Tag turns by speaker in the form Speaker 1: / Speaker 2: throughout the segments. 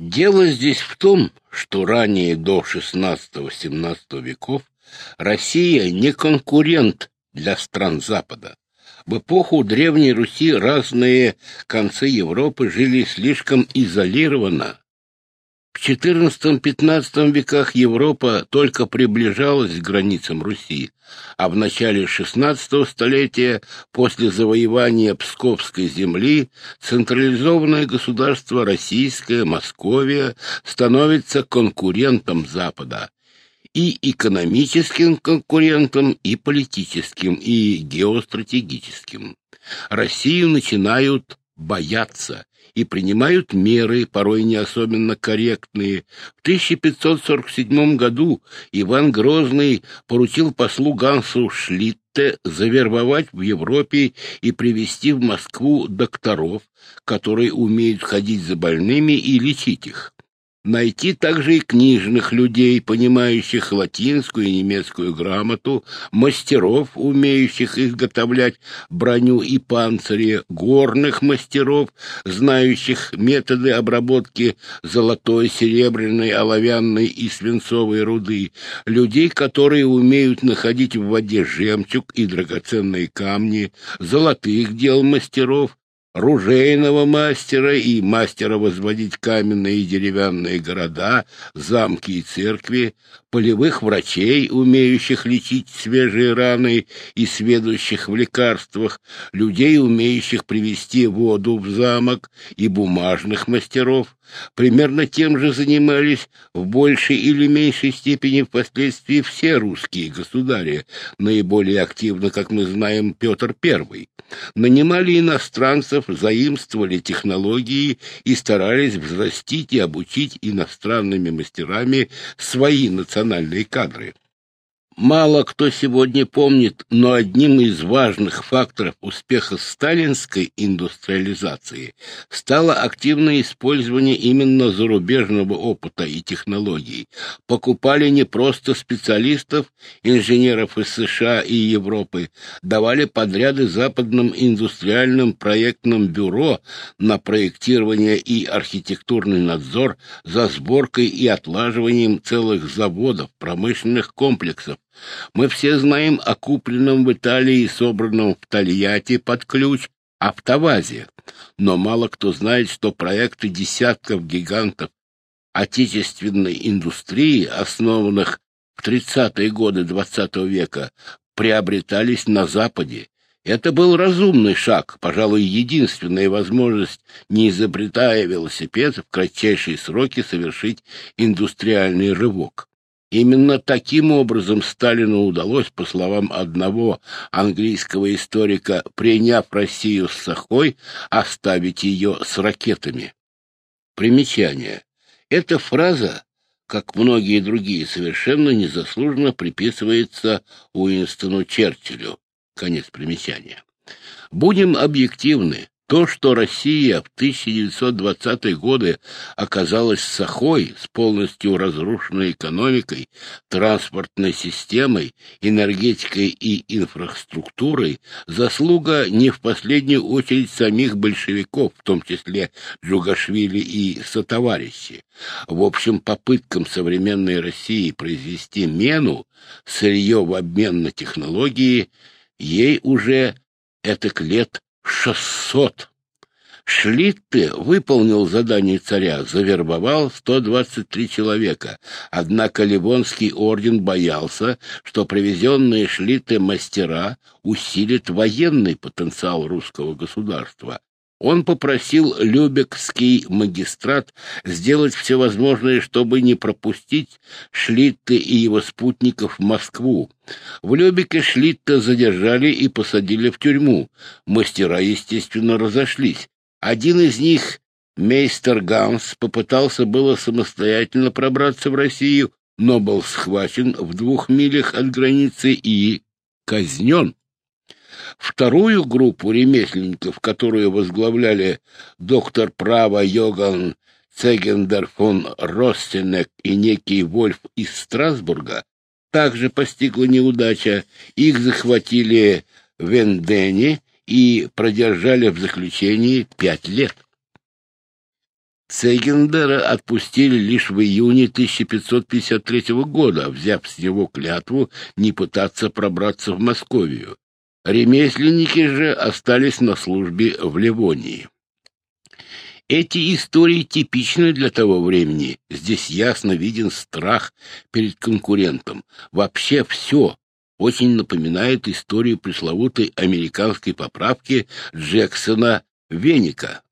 Speaker 1: Дело здесь в том, что ранее до XVI-XVII веков Россия не конкурент для стран Запада. В эпоху Древней Руси разные концы Европы жили слишком изолированно. В XIV-XV веках Европа только приближалась к границам Руси, а в начале XVI столетия, после завоевания Псковской земли, централизованное государство Российское, Московия, становится конкурентом Запада и экономическим конкурентом, и политическим, и геостратегическим. Россию начинают боятся и принимают меры, порой не особенно корректные. В 1547 году Иван Грозный поручил послу Гансу Шлитте завербовать в Европе и привести в Москву докторов, которые умеют ходить за больными и лечить их. Найти также и книжных людей, понимающих латинскую и немецкую грамоту, мастеров, умеющих изготовлять броню и панцири, горных мастеров, знающих методы обработки золотой, серебряной, оловянной и свинцовой руды, людей, которые умеют находить в воде жемчуг и драгоценные камни, золотых дел мастеров, ружейного мастера и мастера возводить каменные и деревянные города, замки и церкви, полевых врачей, умеющих лечить свежие раны и сведущих в лекарствах, людей, умеющих привести воду в замок, и бумажных мастеров. Примерно тем же занимались в большей или меньшей степени впоследствии все русские государи, наиболее активно, как мы знаем, Петр I. Нанимали иностранцев, заимствовали технологии и старались взрастить и обучить иностранными мастерами свои национальные кадры. Мало кто сегодня помнит, но одним из важных факторов успеха сталинской индустриализации стало активное использование именно зарубежного опыта и технологий. Покупали не просто специалистов, инженеров из США и Европы, давали подряды западным индустриальным проектным бюро на проектирование и архитектурный надзор за сборкой и отлаживанием целых заводов, промышленных комплексов, мы все знаем о купленном в Италии и собранном в Тольятти под ключ автовазе, но мало кто знает, что проекты десятков гигантов отечественной индустрии, основанных в 30-е годы XX -го века, приобретались на Западе. Это был разумный шаг, пожалуй, единственная возможность, не изобретая велосипед, в кратчайшие сроки совершить индустриальный рывок. Именно таким образом Сталину удалось, по словам одного английского историка, приняв Россию с Сахой, оставить ее с ракетами. Примечание. Эта фраза, как многие другие, совершенно незаслуженно приписывается Уинстону Черчиллю. Конец примечания. Будем объективны. То, что Россия в 1920-е годы оказалась сахой с полностью разрушенной экономикой, транспортной системой, энергетикой и инфраструктурой, заслуга не в последнюю очередь самих большевиков, в том числе Джугашвили и сотоварищи. В общем, попыткам современной России произвести мену, сырье в обмен на технологии, ей уже этак лет шестьсот. Шлитте выполнил задание царя, завербовал 123 человека. Однако Ливонский орден боялся, что привезенные Шлитте мастера усилят военный потенциал русского государства. Он попросил Любекский магистрат сделать все возможное, чтобы не пропустить Шлитте и его спутников в Москву. В Любеке Шлитте задержали и посадили в тюрьму. Мастера, естественно, разошлись. Один из них, мейстер Ганс, попытался было самостоятельно пробраться в Россию, но был схвачен в двух милях от границы и казнен. Вторую группу ремесленников, которую возглавляли доктор права Йоган Цегендер фон Ростенек и некий Вольф из Страсбурга, также постигла неудача. Их захватили в Эндене и продержали в заключении пять лет. Цегендера отпустили лишь в июне 1553 года, взяв с него клятву не пытаться пробраться в Московию. Ремесленники же остались на службе в Ливонии. Эти истории типичны для того времени. Здесь ясно виден страх перед конкурентом. Вообще все очень напоминает историю пресловутой американской поправки Джексона Веника.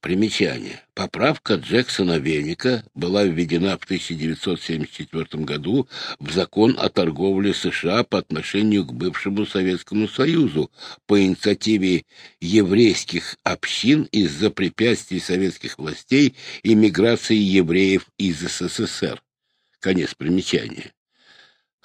Speaker 1: Примечание. Поправка Джексона Веника была введена в 1974 году в закон о торговле США по отношению к бывшему Советскому Союзу по инициативе еврейских общин из-за препятствий советских властей иммиграции евреев из СССР. Конец примечания.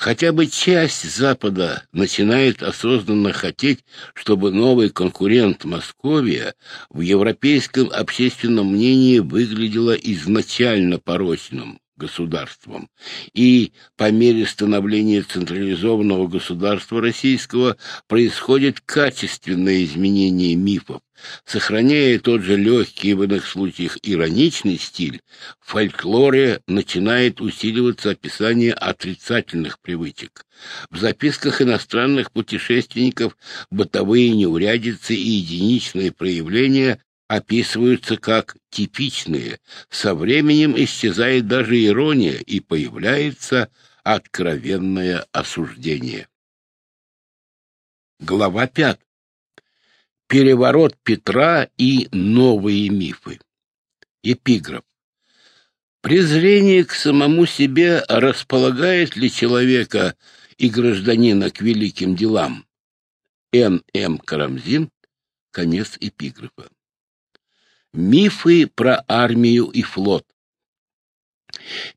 Speaker 1: Хотя бы часть Запада начинает осознанно хотеть, чтобы новый конкурент Московия в европейском общественном мнении выглядела изначально порочным государством. И по мере становления централизованного государства российского происходит качественное изменение мифов, Сохраняя тот же легкий в иных случаях ироничный стиль, в фольклоре начинает усиливаться описание отрицательных привычек. В записках иностранных путешественников бытовые неурядицы и единичные проявления описываются как типичные. Со временем исчезает даже ирония и появляется откровенное осуждение. Глава пятая. Переворот Петра и новые мифы. Эпиграф. Презрение к самому себе располагает ли человека и гражданина к великим делам? Н. М. Карамзин. Конец эпиграфа. Мифы про армию и флот.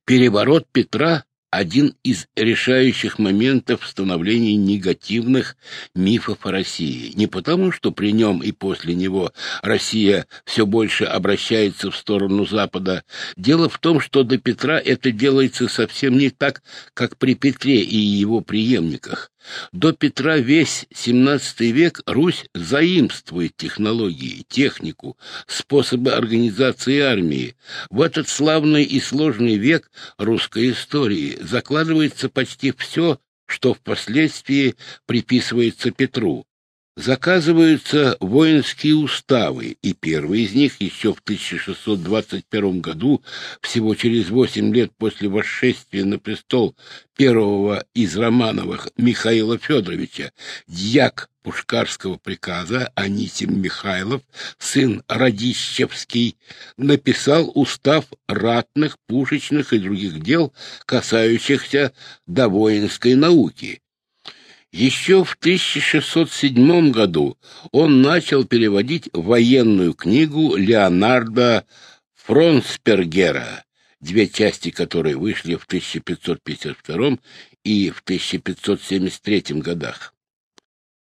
Speaker 1: Переворот Петра один из решающих моментов становления негативных мифов о России. Не потому, что при нем и после него Россия все больше обращается в сторону Запада. Дело в том, что до Петра это делается совсем не так, как при Петре и его преемниках. До Петра весь XVII век Русь заимствует технологии, технику, способы организации армии. В этот славный и сложный век русской истории закладывается почти все, что впоследствии приписывается Петру. Заказываются воинские уставы, и первый из них еще в 1621 году, всего через восемь лет после восшествия на престол первого из Романовых Михаила Федоровича, дьяк Пушкарского приказа Анисим Михайлов, сын Радищевский, написал устав ратных, пушечных и других дел, касающихся до воинской науки, еще в 1607 году он начал переводить военную книгу Леонардо Фронспергера, две части которой вышли в 1552 и в 1573 годах.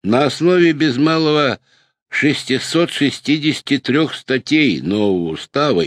Speaker 1: На основе без малого 663 статей нового устава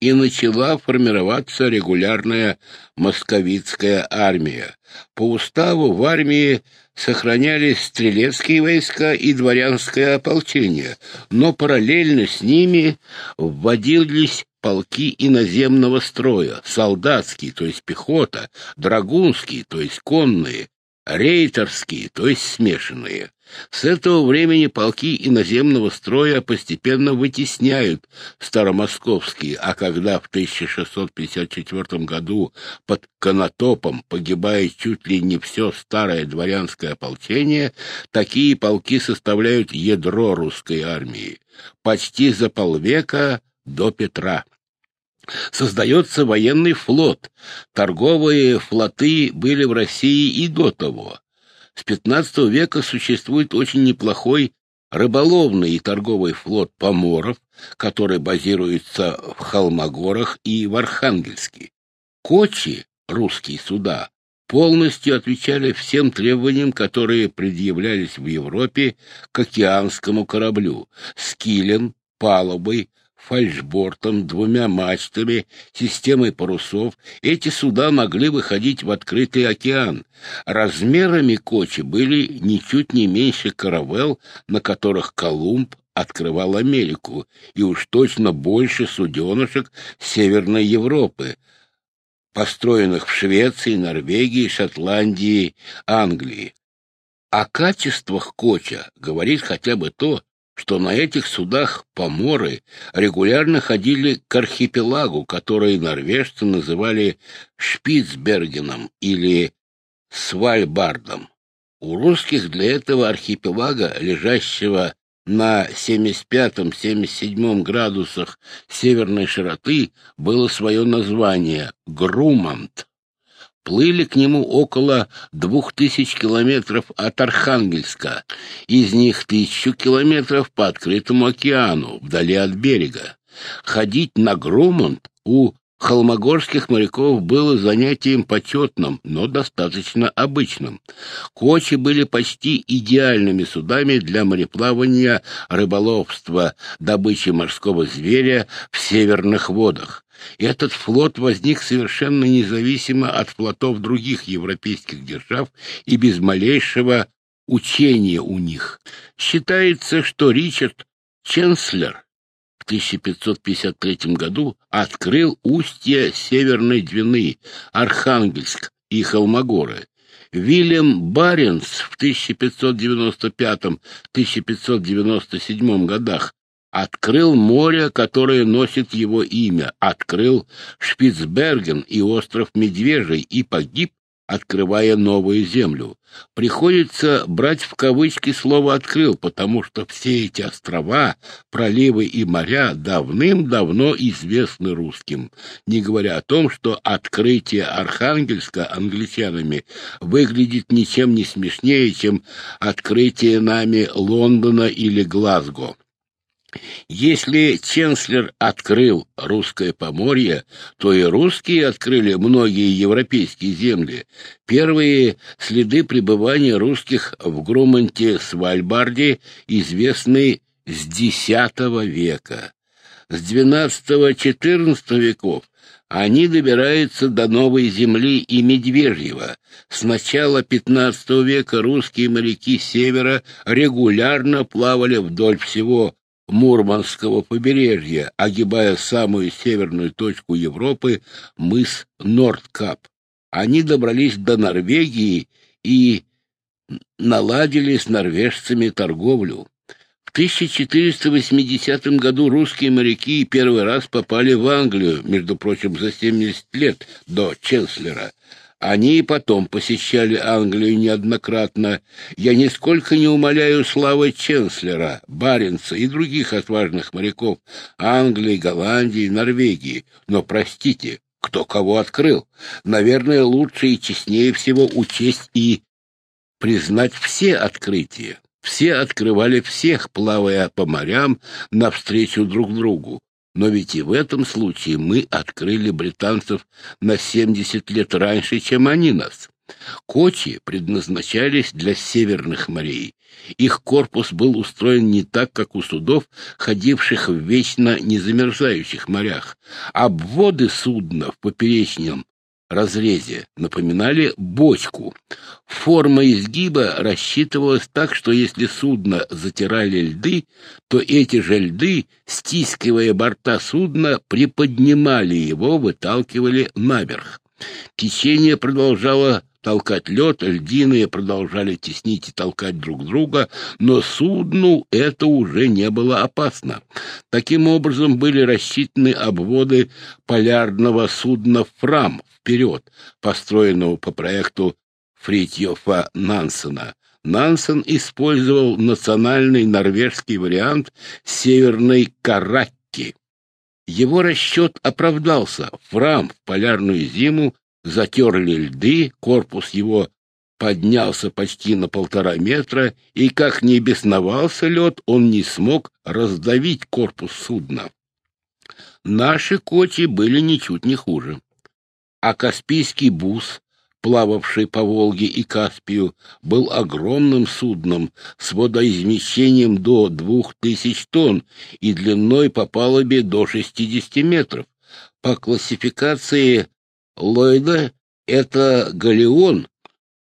Speaker 1: и начала формироваться регулярная московитская армия. По уставу в армии сохранялись стрелецкие войска и дворянское ополчение, но параллельно с ними вводились полки иноземного строя, солдатские, то есть пехота, драгунские, то есть конные, рейтерские, то есть смешанные. С этого времени полки иноземного строя постепенно вытесняют старомосковские, а когда в 1654 году под Конотопом погибает чуть ли не все старое дворянское ополчение, такие полки составляют ядро русской армии. Почти за полвека до Петра. Создается военный флот. Торговые флоты были в России и до того. С XV века существует очень неплохой рыболовный и торговый флот поморов, который базируется в Холмогорах и в Архангельске. Кочи, русские суда, полностью отвечали всем требованиям, которые предъявлялись в Европе к океанскому кораблю с килем, палубой, фальшбортом, двумя мачтами, системой парусов, эти суда могли выходить в открытый океан. Размерами кочи были ничуть не меньше каравелл, на которых Колумб открывал Америку, и уж точно больше суденышек Северной Европы, построенных в Швеции, Норвегии, Шотландии, Англии. О качествах Коча говорит хотя бы то, что на этих судах поморы регулярно ходили к архипелагу, который норвежцы называли Шпицбергеном или Свальбардом. У русских для этого архипелага, лежащего на 75-77 градусах северной широты, было свое название — Грумант. Плыли к нему около двух тысяч километров от Архангельска, из них тысячу километров по открытому океану, вдали от берега. Ходить на Грумант у холмогорских моряков было занятием почетным, но достаточно обычным. Кочи были почти идеальными судами для мореплавания, рыболовства, добычи морского зверя в северных водах. Этот флот возник совершенно независимо от флотов других европейских держав и без малейшего учения у них. Считается, что Ричард Ченслер 1553 году открыл устья Северной Двины, Архангельск и Холмогоры. Вильям Баренц в 1595-1597 годах открыл море, которое носит его имя, открыл Шпицберген и остров Медвежий и погиб, открывая новую землю. Приходится брать в кавычки слово «открыл», потому что все эти острова, проливы и моря давным-давно известны русским, не говоря о том, что открытие Архангельска англичанами выглядит ничем не смешнее, чем открытие нами Лондона или Глазго. Если Ченслер открыл русское поморье, то и русские открыли многие европейские земли. Первые следы пребывания русских в Груманте-Свальбарде известны с X века. С XII-XIV веков они добираются до Новой Земли и Медвежьего. С начала XV века русские моряки севера регулярно плавали вдоль всего Мурманского побережья, огибая самую северную точку Европы, мыс Нордкап. Они добрались до Норвегии и наладили с норвежцами торговлю. В 1480 году русские моряки первый раз попали в Англию, между прочим, за 70 лет до Ченслера. Они и потом посещали Англию неоднократно. Я нисколько не умоляю славы Ченслера, Баренца и других отважных моряков Англии, Голландии, Норвегии. Но, простите, кто кого открыл? Наверное, лучше и честнее всего учесть и признать все открытия. Все открывали всех, плавая по морям навстречу друг другу. Но ведь и в этом случае мы открыли британцев на 70 лет раньше, чем они нас. Кочи предназначались для северных морей. Их корпус был устроен не так, как у судов, ходивших в вечно незамерзающих морях. Обводы судна в поперечном разрезе напоминали бочку. Форма изгиба рассчитывалась так, что если судно затирали льды, то эти же льды, стискивая борта судна, приподнимали его, выталкивали наверх. Течение продолжало толкать лед, льдины продолжали теснить и толкать друг друга, но судну это уже не было опасно. Таким образом были рассчитаны обводы полярного судна «Фрам» вперед, построенного по проекту Фритьофа Нансена. Нансен использовал национальный норвежский вариант северной Каракки. Его расчет оправдался. Фрам в полярную зиму затерли льды, корпус его поднялся почти на полтора метра, и, как не бесновался лед, он не смог раздавить корпус судна. Наши коти были ничуть не хуже. А Каспийский бус, плававший по Волге и Каспию, был огромным судном с водоизмещением до двух тысяч тонн и длиной по палубе до 60 метров. По классификации Ллойда — это галеон,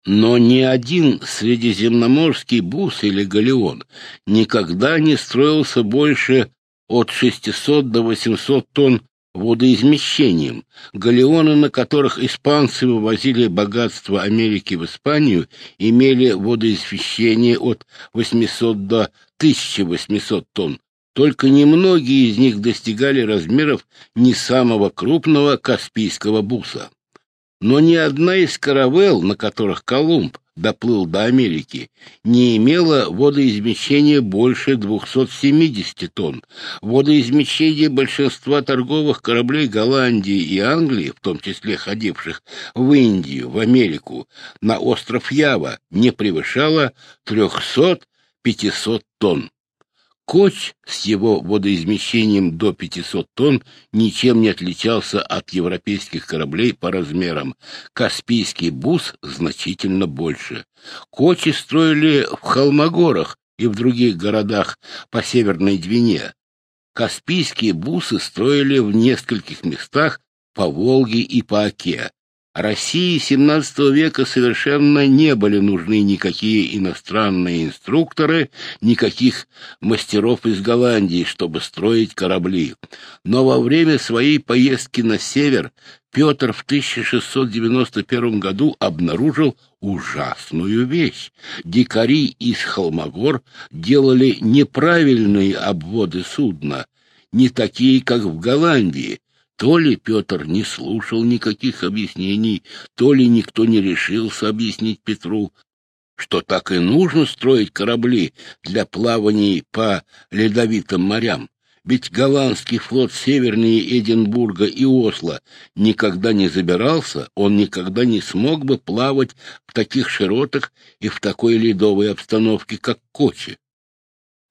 Speaker 1: Но ни один средиземноморский бус или галеон никогда не строился больше от 600 до 800 тонн водоизмещением. Галеоны, на которых испанцы вывозили богатство Америки в Испанию, имели водоизмещение от 800 до 1800 тонн. Только немногие из них достигали размеров не самого крупного Каспийского буса. Но ни одна из каравелл, на которых Колумб доплыл до Америки, не имела водоизмещения больше 270 тонн. Водоизмещение большинства торговых кораблей Голландии и Англии, в том числе ходивших в Индию, в Америку, на остров Ява, не превышало 300-500 тонн. Коч с его водоизмещением до 500 тонн ничем не отличался от европейских кораблей по размерам. Каспийский бус значительно больше. Кочи строили в Холмогорах и в других городах по Северной Двине. Каспийские бусы строили в нескольких местах по Волге и по Оке. России XVII века совершенно не были нужны никакие иностранные инструкторы, никаких мастеров из Голландии, чтобы строить корабли. Но во время своей поездки на север Петр в 1691 году обнаружил ужасную вещь. Дикари из Холмогор делали неправильные обводы судна, не такие, как в Голландии, то ли Петр не слушал никаких объяснений, то ли никто не решился объяснить Петру, что так и нужно строить корабли для плаваний по ледовитым морям. Ведь голландский флот севернее Эдинбурга и Осло никогда не забирался, он никогда не смог бы плавать в таких широтах и в такой ледовой обстановке, как Кочи.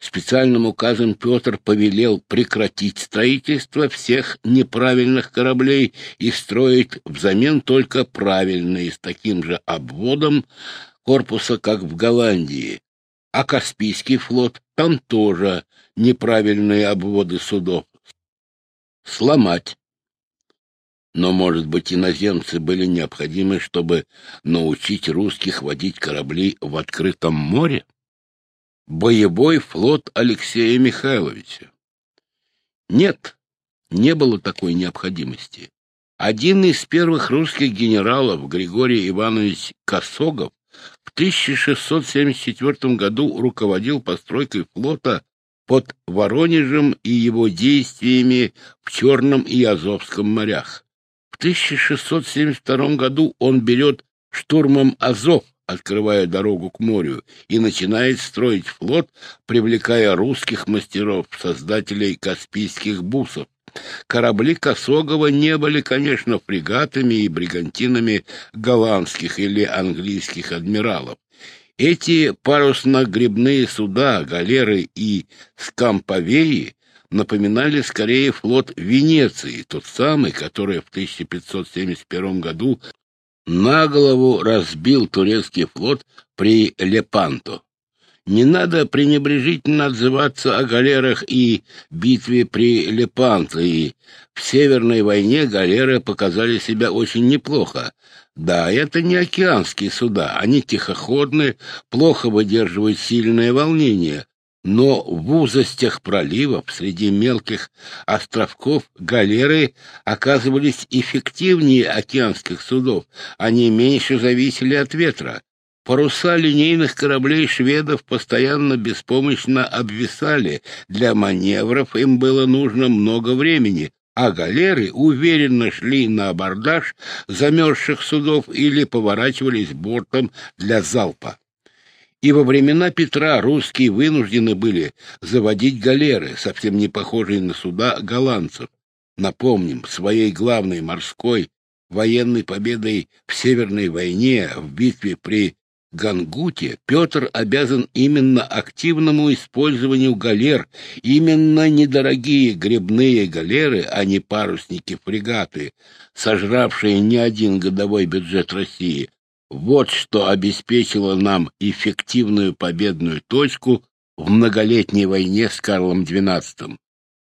Speaker 1: Специальным указом Петр повелел прекратить строительство всех неправильных кораблей и строить взамен только правильные с таким же обводом корпуса, как в Голландии. А Каспийский флот там тоже неправильные обводы судов. Сломать. Но, может быть, иноземцы были необходимы, чтобы научить русских водить корабли в открытом море? Боевой флот Алексея Михайловича. Нет, не было такой необходимости. Один из первых русских генералов, Григорий Иванович Косогов, в 1674 году руководил постройкой флота под Воронежем и его действиями в Черном и Азовском морях. В 1672 году он берет штурмом Азов, открывая дорогу к морю, и начинает строить флот, привлекая русских мастеров, создателей каспийских бусов. Корабли Косогова не были, конечно, фрегатами и бригантинами голландских или английских адмиралов. Эти парусно-гребные суда, галеры и скамповеи напоминали скорее флот Венеции, тот самый, который в 1571 году на голову разбил турецкий флот при Лепанто. Не надо пренебрежительно отзываться о галерах и битве при Лепанто, и в Северной войне галеры показали себя очень неплохо. Да, это не океанские суда, они тихоходны, плохо выдерживают сильное волнение, но в узостях проливов среди мелких островков галеры оказывались эффективнее океанских судов, они меньше зависели от ветра. Паруса линейных кораблей шведов постоянно беспомощно обвисали, для маневров им было нужно много времени, а галеры уверенно шли на абордаж замерзших судов или поворачивались бортом для залпа и во времена Петра русские вынуждены были заводить галеры, совсем не похожие на суда голландцев. Напомним, своей главной морской военной победой в Северной войне, в битве при Гангуте, Петр обязан именно активному использованию галер, именно недорогие гребные галеры, а не парусники-фрегаты, сожравшие не один годовой бюджет России, вот что обеспечило нам эффективную победную точку в многолетней войне с Карлом XII.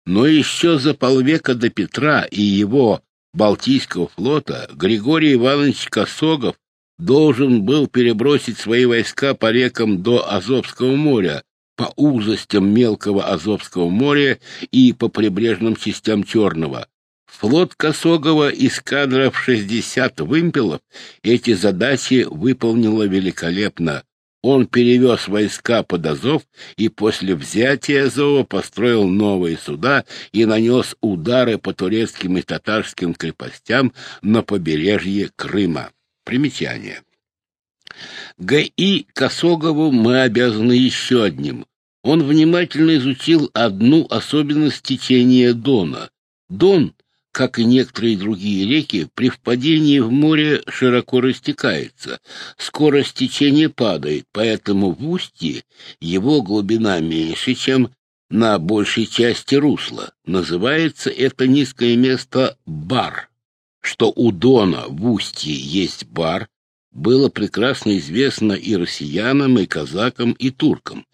Speaker 1: Но еще за полвека до Петра и его Балтийского флота Григорий Иванович Косогов должен был перебросить свои войска по рекам до Азовского моря, по узостям мелкого Азовского моря и по прибрежным частям Черного. Флот Косогова эскадра в 60 вымпелов эти задачи выполнила великолепно. Он перевез войска под Азов и после взятия Азова построил новые суда и нанес удары по турецким и татарским крепостям на побережье Крыма. Примечание. Г.И. Косогову мы обязаны еще одним. Он внимательно изучил одну особенность течения Дона. Дон как и некоторые другие реки, при впадении в море широко растекается, скорость течения падает, поэтому в устье его глубина меньше, чем на большей части русла. Называется это низкое место бар. Что у Дона в устье есть бар, было прекрасно известно и россиянам, и казакам, и туркам.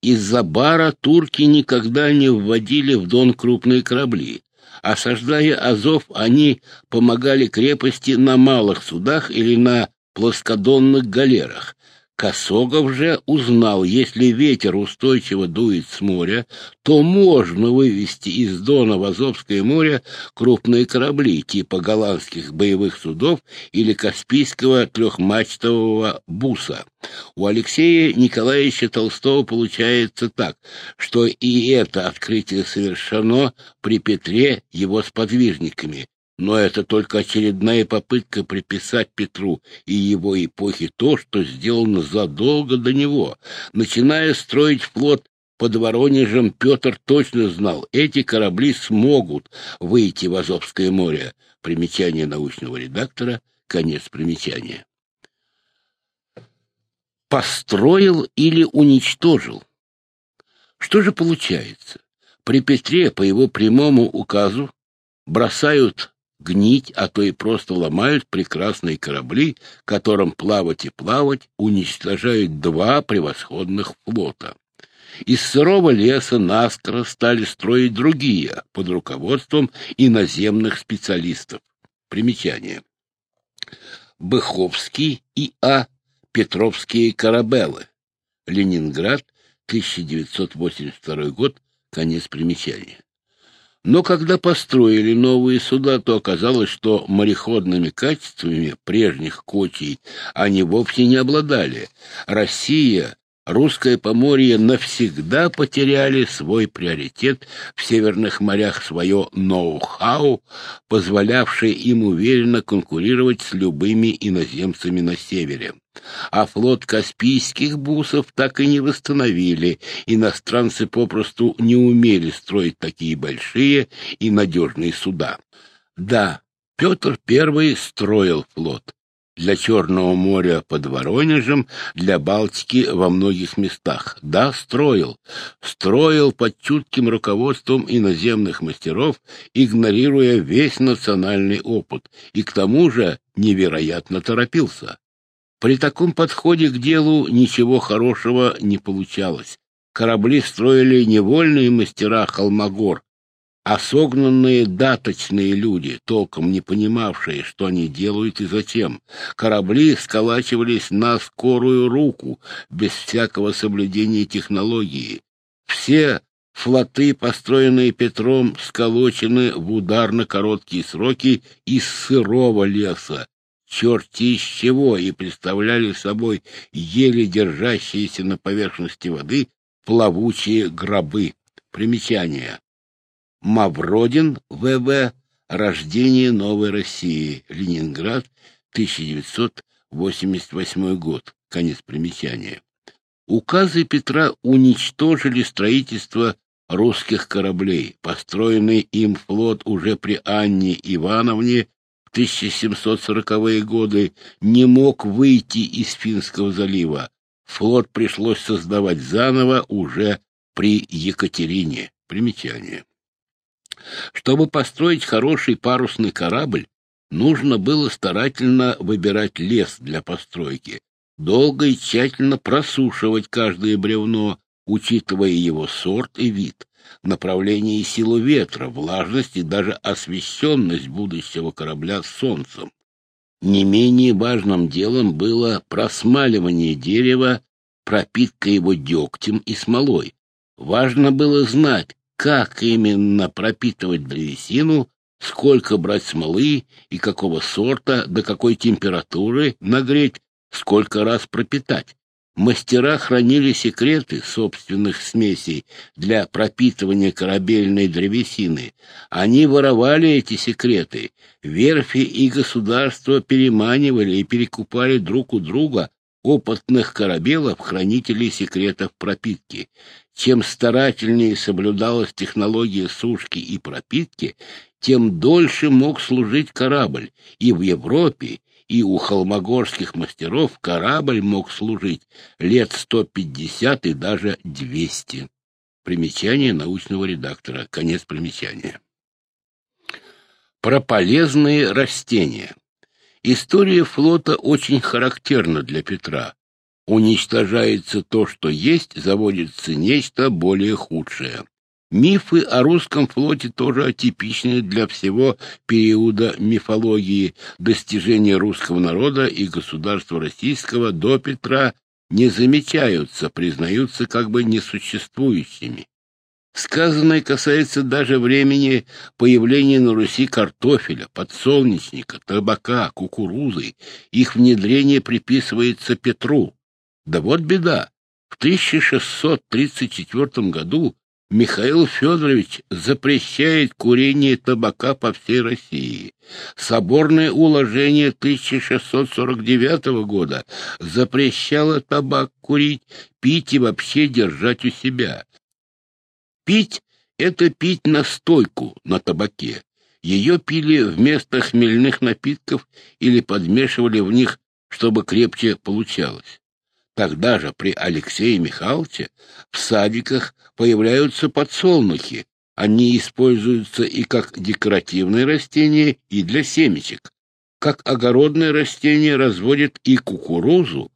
Speaker 1: Из-за бара турки никогда не вводили в Дон крупные корабли. Осаждая Азов, они помогали крепости на малых судах или на плоскодонных галерах. Косогов же узнал, если ветер устойчиво дует с моря, то можно вывести из Дона в Азовское море крупные корабли типа голландских боевых судов или Каспийского трехмачтового буса. У Алексея Николаевича Толстого получается так, что и это открытие совершено при Петре его сподвижниками, но это только очередная попытка приписать Петру и его эпохе то, что сделано задолго до него. Начиная строить флот под Воронежем, Петр точно знал, эти корабли смогут выйти в Азовское море. Примечание научного редактора, конец примечания. Построил или уничтожил? Что же получается? При Петре по его прямому указу бросают гнить, а то и просто ломают прекрасные корабли, которым плавать и плавать уничтожают два превосходных флота. Из сырого леса наскоро стали строить другие под руководством иноземных специалистов. Примечание. Быховский и А. Петровские корабелы. Ленинград, 1982 год, конец примечания. Но когда построили новые суда, то оказалось, что мореходными качествами прежних кочей они вовсе не обладали. Россия русское Поморье навсегда потеряли свой приоритет в северных морях, свое ноу-хау, позволявшее им уверенно конкурировать с любыми иноземцами на севере. А флот каспийских бусов так и не восстановили, иностранцы попросту не умели строить такие большие и надежные суда. Да, Петр I строил флот, для Черного моря под Воронежем, для Балтики во многих местах. Да, строил. Строил под чутким руководством иноземных мастеров, игнорируя весь национальный опыт, и к тому же невероятно торопился. При таком подходе к делу ничего хорошего не получалось. Корабли строили невольные мастера Холмогор, а согнанные даточные люди, толком не понимавшие, что они делают и зачем. Корабли сколачивались на скорую руку, без всякого соблюдения технологии. Все флоты, построенные Петром, сколочены в ударно-короткие сроки из сырого леса, черти из чего, и представляли собой еле держащиеся на поверхности воды плавучие гробы. Примечание. Мавродин В.В. Рождение новой России. Ленинград, 1988 год. Конец примечания. Указы Петра уничтожили строительство русских кораблей. Построенный им флот уже при Анне Ивановне в 1740-е годы не мог выйти из Финского залива. Флот пришлось создавать заново уже при Екатерине. Примечание. Чтобы построить хороший парусный корабль, нужно было старательно выбирать лес для постройки, долго и тщательно просушивать каждое бревно, учитывая его сорт и вид, направление и силу ветра, влажность и даже освещенность будущего корабля солнцем. Не менее важным делом было просмаливание дерева, пропитка его дегтем и смолой. Важно было знать, как именно пропитывать древесину, сколько брать смолы и какого сорта, до какой температуры нагреть, сколько раз пропитать. Мастера хранили секреты собственных смесей для пропитывания корабельной древесины. Они воровали эти секреты. Верфи и государства переманивали и перекупали друг у друга опытных корабелов, хранителей секретов пропитки. Чем старательнее соблюдалась технология сушки и пропитки, тем дольше мог служить корабль и в Европе, и у холмогорских мастеров корабль мог служить лет 150 и даже 200. Примечание научного редактора. Конец примечания. Про полезные растения. История флота очень характерна для Петра. Уничтожается то, что есть, заводится нечто более худшее. Мифы о русском флоте тоже атипичны для всего периода мифологии. Достижения русского народа и государства российского до Петра не замечаются, признаются как бы несуществующими. Сказанное касается даже времени появления на Руси картофеля, подсолнечника, табака, кукурузы. Их внедрение приписывается Петру. Да вот беда. В 1634 году Михаил Федорович запрещает курение табака по всей России. Соборное уложение 1649 года запрещало табак курить, пить и вообще держать у себя. Пить — это пить настойку на табаке. Ее пили вместо хмельных напитков или подмешивали в них, чтобы крепче получалось. Тогда же при Алексее Михайловиче в садиках появляются подсолнухи. Они используются и как декоративные растения, и для семечек. Как огородное растение разводят и кукурузу.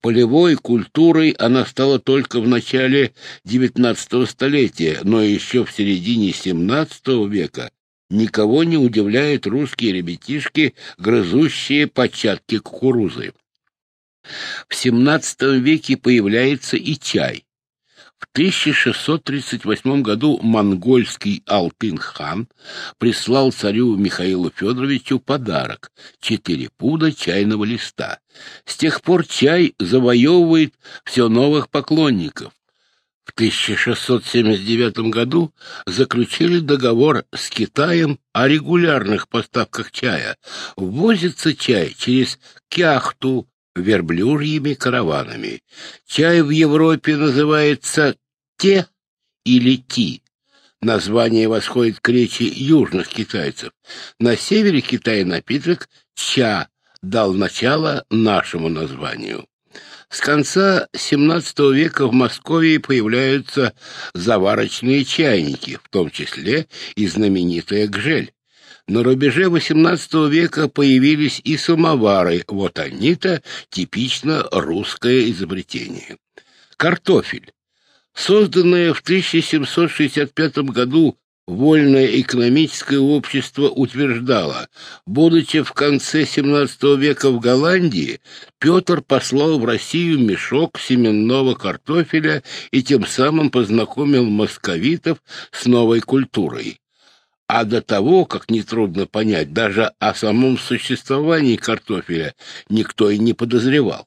Speaker 1: Полевой культурой она стала только в начале XIX столетия, но еще в середине XVII века никого не удивляют русские ребятишки, грызущие початки кукурузы. В XVII веке появляется и чай. В 1638 году монгольский Алтын-хан прислал царю Михаилу Федоровичу подарок — четыре пуда чайного листа. С тех пор чай завоевывает все новых поклонников. В 1679 году заключили договор с Китаем о регулярных поставках чая. Ввозится чай через Кяхту, верблюжьими караванами. Чай в Европе называется «те» или «ти». Название восходит к речи южных китайцев. На севере Китая напиток «ча» дал начало нашему названию. С конца XVII века в Москве появляются заварочные чайники, в том числе и знаменитая гжель. На рубеже XVIII века появились и самовары, вот они-то типично русское изобретение. Картофель. Созданное в 1765 году Вольное экономическое общество утверждало, будучи в конце XVII века в Голландии, Петр послал в Россию мешок семенного картофеля и тем самым познакомил московитов с новой культурой. А до того, как нетрудно понять, даже о самом существовании картофеля никто и не подозревал.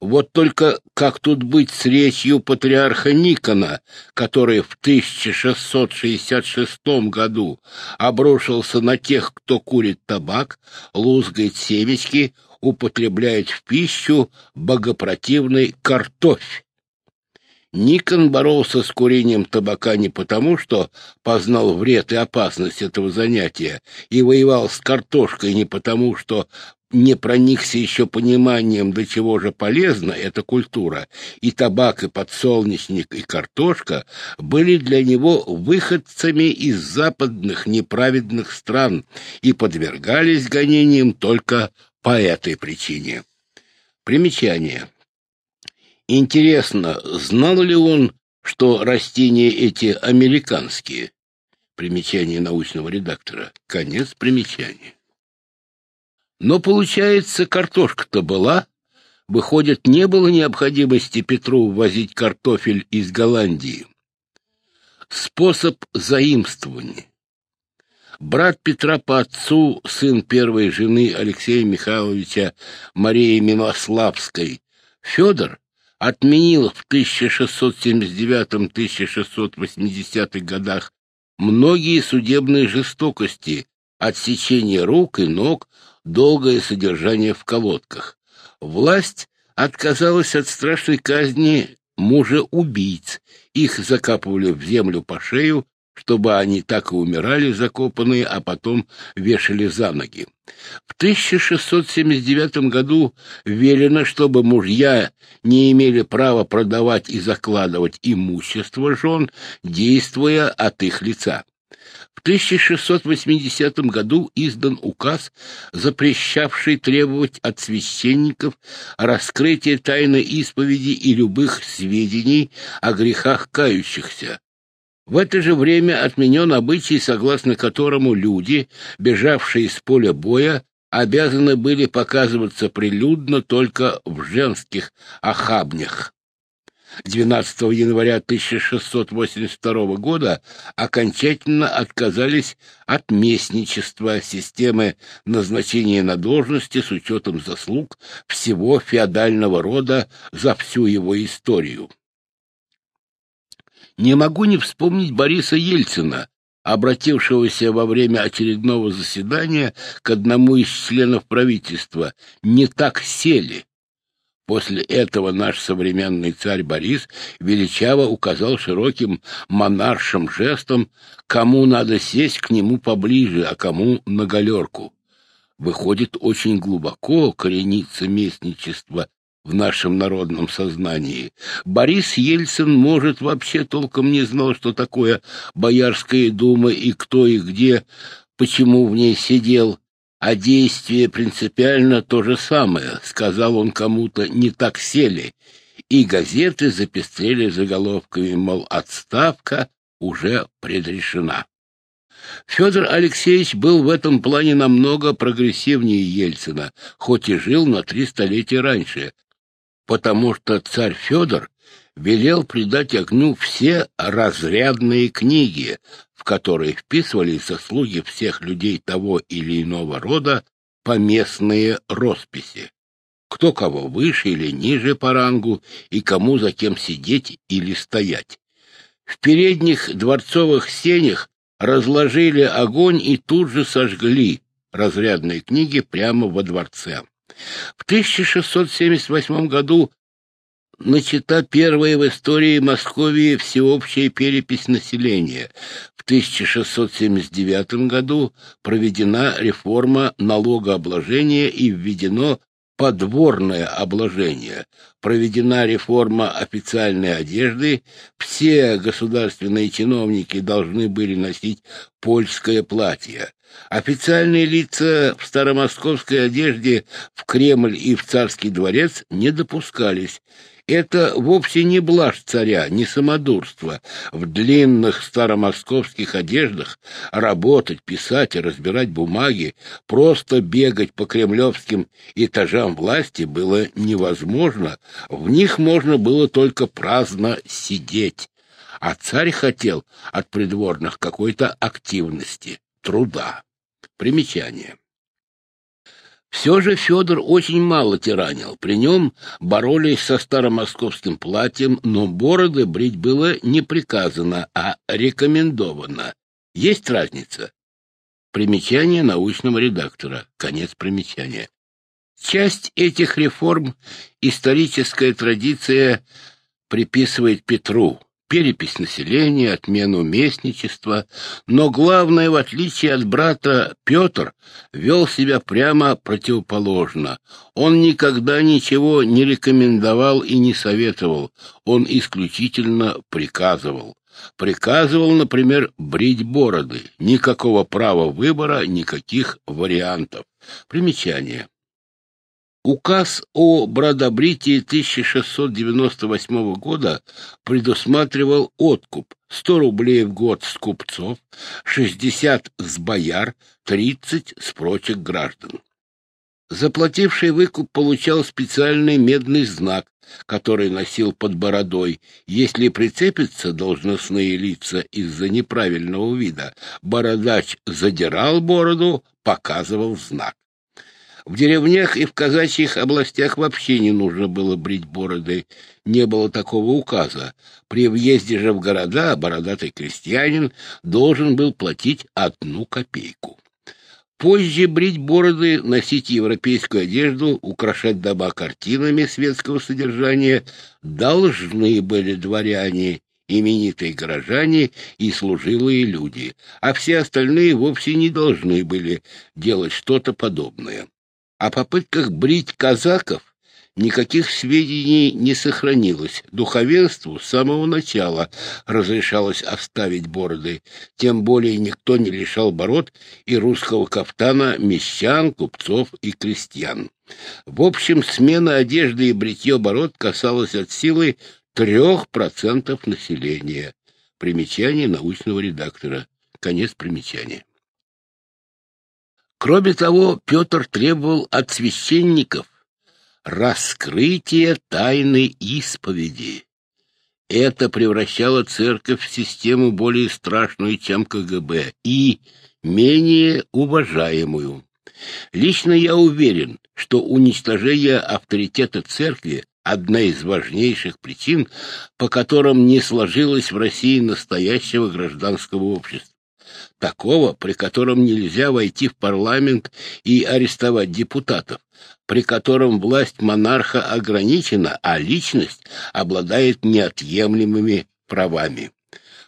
Speaker 1: Вот только как тут быть с речью патриарха Никона, который в 1666 году обрушился на тех, кто курит табак, лузгает семечки, употребляет в пищу богопротивный картофель. Никон боролся с курением табака не потому, что познал вред и опасность этого занятия, и воевал с картошкой не потому, что не проникся еще пониманием, до чего же полезна эта культура, и табак, и подсолнечник, и картошка были для него выходцами из западных неправедных стран и подвергались гонениям только по этой причине. Примечание. Интересно, знал ли он, что растения эти американские? Примечание научного редактора. Конец примечания. Но, получается, картошка-то была. Выходит, не было необходимости Петру возить картофель из Голландии. Способ заимствования. Брат Петра по отцу, сын первой жены Алексея Михайловича Марии Милославской, Федор, отменил в 1679-1680 годах многие судебные жестокости, отсечение рук и ног, долгое содержание в колодках. Власть отказалась от страшной казни мужа-убийц. Их закапывали в землю по шею, чтобы они так и умирали закопанные, а потом вешали за ноги. В 1679 году велено, чтобы мужья не имели права продавать и закладывать имущество жен, действуя от их лица. В 1680 году издан указ, запрещавший требовать от священников раскрытия тайны исповеди и любых сведений о грехах кающихся. В это же время отменен обычай, согласно которому люди, бежавшие из поля боя, обязаны были показываться прилюдно только в женских охабнях. 12 января 1682 года окончательно отказались от местничества системы назначения на должности с учетом заслуг всего феодального рода за всю его историю. Не могу не вспомнить Бориса Ельцина, обратившегося во время очередного заседания к одному из членов правительства. «Не так сели». После этого наш современный царь Борис величаво указал широким монаршим жестом, кому надо сесть к нему поближе, а кому на галерку. Выходит, очень глубоко коренится местничество в нашем народном сознании. Борис Ельцин, может, вообще толком не знал, что такое Боярская дума и кто и где, почему в ней сидел. А действие принципиально то же самое, сказал он кому-то, не так сели. И газеты запестрели заголовками, мол, отставка уже предрешена. Федор Алексеевич был в этом плане намного прогрессивнее Ельцина, хоть и жил на три столетия раньше, потому что царь Федор велел придать огню все разрядные книги, в которые вписывались заслуги всех людей того или иного рода поместные росписи. Кто кого выше или ниже по рангу, и кому за кем сидеть или стоять. В передних дворцовых сенях разложили огонь и тут же сожгли разрядные книги прямо во дворце. В 1678 году начата первая в истории Московии всеобщая перепись населения. В 1679 году проведена реформа налогообложения и введено подворное обложение. Проведена реформа официальной одежды, все государственные чиновники должны были носить польское платье. Официальные лица в старомосковской одежде в Кремль и в царский дворец не допускались. Это вовсе не блажь царя, не самодурство. В длинных старомосковских одеждах работать, писать и разбирать бумаги, просто бегать по кремлевским этажам власти было невозможно. В них можно было только праздно сидеть. А царь хотел от придворных какой-то активности, труда. Примечание. Все же Федор очень мало тиранил. При нем боролись со старомосковским платьем, но бороды брить было не приказано, а рекомендовано. Есть разница? Примечание научного редактора. Конец примечания. Часть этих реформ историческая традиция приписывает Петру перепись населения, отмену местничества, но главное, в отличие от брата, Петр вел себя прямо противоположно. Он никогда ничего не рекомендовал и не советовал, он исключительно приказывал. Приказывал, например, брить бороды. Никакого права выбора, никаких вариантов. Примечание. Указ о бродобритии 1698 года предусматривал откуп 100 рублей в год с купцов, 60 с бояр, 30 с прочих граждан. Заплативший выкуп получал специальный медный знак, который носил под бородой. Если прицепятся должностные лица из-за неправильного вида, бородач задирал бороду, показывал знак. В деревнях и в казачьих областях вообще не нужно было брить бороды, не было такого указа. При въезде же в города бородатый крестьянин должен был платить одну копейку. Позже брить бороды, носить европейскую одежду, украшать дома картинами светского содержания должны были дворяне, именитые горожане и служилые люди, а все остальные вовсе не должны были делать что-то подобное. О попытках брить казаков никаких сведений не сохранилось. Духовенству с самого начала разрешалось оставить бороды, тем более никто не лишал бород и русского кафтана мещан, купцов и крестьян. В общем, смена одежды и бритье бород касалось от силы трех процентов населения. Примечание научного редактора. Конец примечания. Кроме того, Петр требовал от священников раскрытия тайны исповеди. Это превращало церковь в систему более страшную, чем КГБ, и менее уважаемую. Лично я уверен, что уничтожение авторитета церкви – одна из важнейших причин, по которым не сложилось в России настоящего гражданского общества такого, при котором нельзя войти в парламент и арестовать депутатов, при котором власть монарха ограничена, а личность обладает неотъемлемыми правами.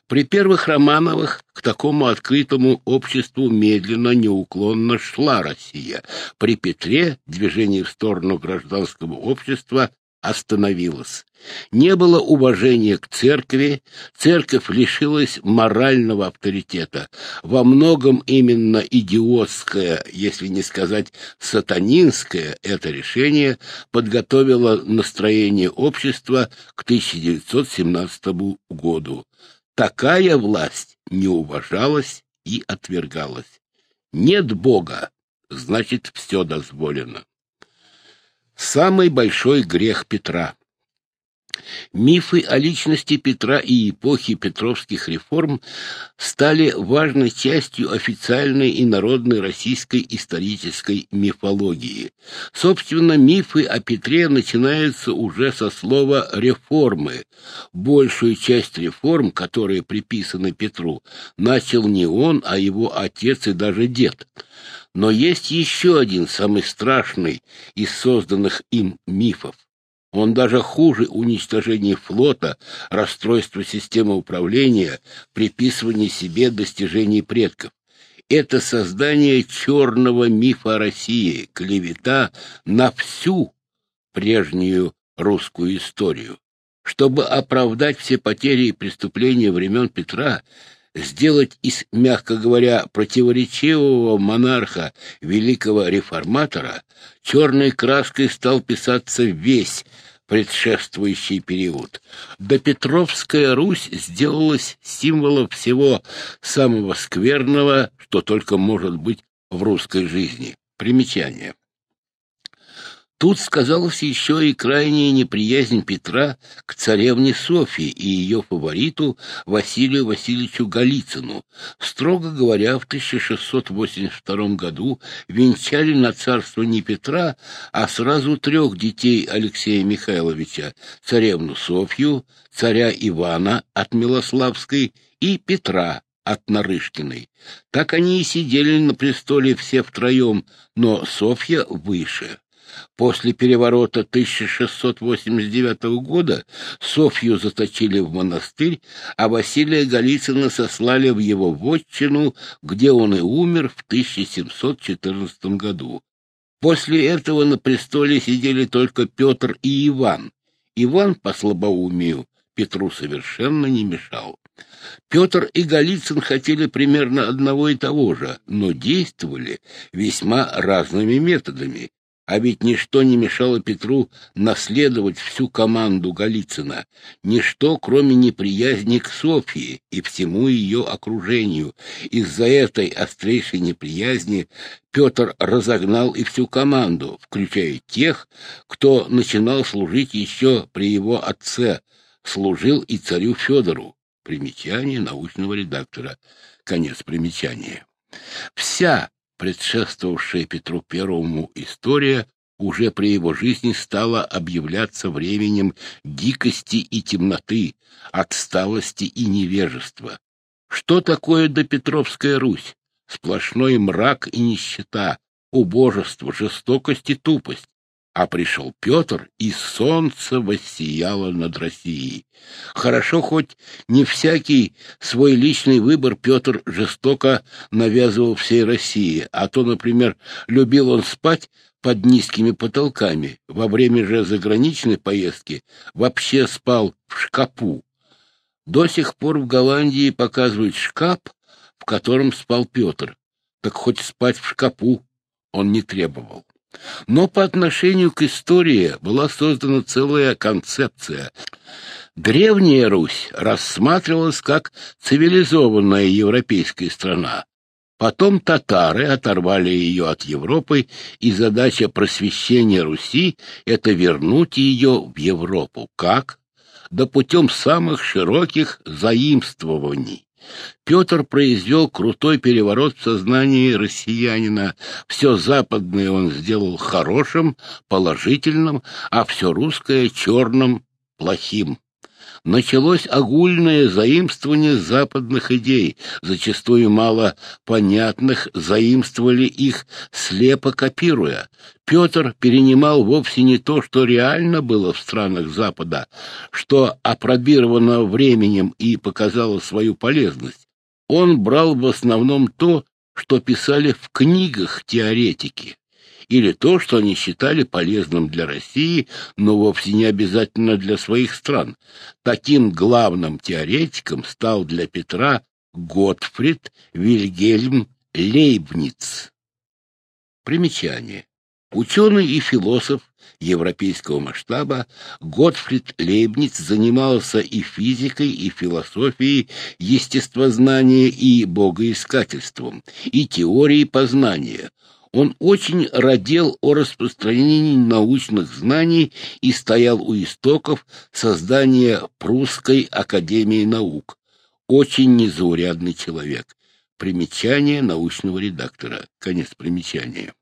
Speaker 1: При первых Романовых к такому открытому обществу медленно, неуклонно шла Россия. При Петре движение в сторону гражданского общества остановилась. Не было уважения к церкви, церковь лишилась морального авторитета. Во многом именно идиотское, если не сказать сатанинское, это решение подготовило настроение общества к 1917 году. Такая власть не уважалась и отвергалась. Нет Бога, значит, все дозволено. Самый большой грех Петра. Мифы о личности Петра и эпохи петровских реформ стали важной частью официальной и народной российской исторической мифологии. Собственно, мифы о Петре начинаются уже со слова «реформы». Большую часть реформ, которые приписаны Петру, начал не он, а его отец и даже дед. Но есть еще один, самый страшный из созданных им мифов. Он даже хуже уничтожения флота, расстройства системы управления, приписывания себе достижений предков. Это создание черного мифа о России, клевета на всю прежнюю русскую историю. Чтобы оправдать все потери и преступления времен Петра, сделать из, мягко говоря, противоречивого монарха, великого реформатора, черной краской стал писаться весь предшествующий период. Допетровская Русь сделалась символом всего самого скверного, что только может быть в русской жизни. Примечание. Тут сказалась еще и крайняя неприязнь Петра к царевне Софье и ее фавориту Василию Васильевичу Голицыну. Строго говоря, в 1682 году венчали на царство не Петра, а сразу трех детей Алексея Михайловича — царевну Софью, царя Ивана от Милославской и Петра от Нарышкиной. Так они и сидели на престоле все втроем, но Софья выше. После переворота 1689 года Софью заточили в монастырь, а Василия Голицына сослали в его вотчину, где он и умер в 1714 году. После этого на престоле сидели только Петр и Иван. Иван по слабоумию Петру совершенно не мешал. Петр и Голицын хотели примерно одного и того же, но действовали весьма разными методами. А ведь ничто не мешало Петру наследовать всю команду Голицына. Ничто, кроме неприязни к Софье и всему ее окружению. Из-за этой острейшей неприязни Петр разогнал и всю команду, включая тех, кто начинал служить еще при его отце, служил и царю Федору. Примечание научного редактора. Конец примечания. Вся предшествовавшая Петру Первому история уже при его жизни стала объявляться временем дикости и темноты, отсталости и невежества. Что такое допетровская Русь? Сплошной мрак и нищета, убожество, жестокость и тупость. А пришел Петр, и солнце воссияло над Россией. Хорошо, хоть не всякий свой личный выбор Петр жестоко навязывал всей России, а то, например, любил он спать под низкими потолками, во время же заграничной поездки вообще спал в шкапу. До сих пор в Голландии показывают шкаф, в котором спал Петр. Так хоть спать в шкапу он не требовал. Но по отношению к истории была создана целая концепция. Древняя Русь рассматривалась как цивилизованная европейская страна. Потом татары оторвали ее от Европы, и задача просвещения Руси — это вернуть ее в Европу. Как? Да путем самых широких заимствований. Петр произвел крутой переворот в сознании россиянина. Все западное он сделал хорошим, положительным, а все русское — черным, плохим началось огульное заимствование западных идей, зачастую мало понятных, заимствовали их, слепо копируя. Петр перенимал вовсе не то, что реально было в странах Запада, что опробировано временем и показало свою полезность. Он брал в основном то, что писали в книгах теоретики или то, что они считали полезным для России, но вовсе не обязательно для своих стран. Таким главным теоретиком стал для Петра Готфрид Вильгельм Лейбниц. Примечание. Ученый и философ европейского масштаба Готфрид Лейбниц занимался и физикой, и философией, естествознанием и богоискательством, и теорией познания. Он очень родил о распространении научных знаний и стоял у истоков создания Прусской академии наук. Очень незаурядный человек. Примечание научного редактора. Конец примечания.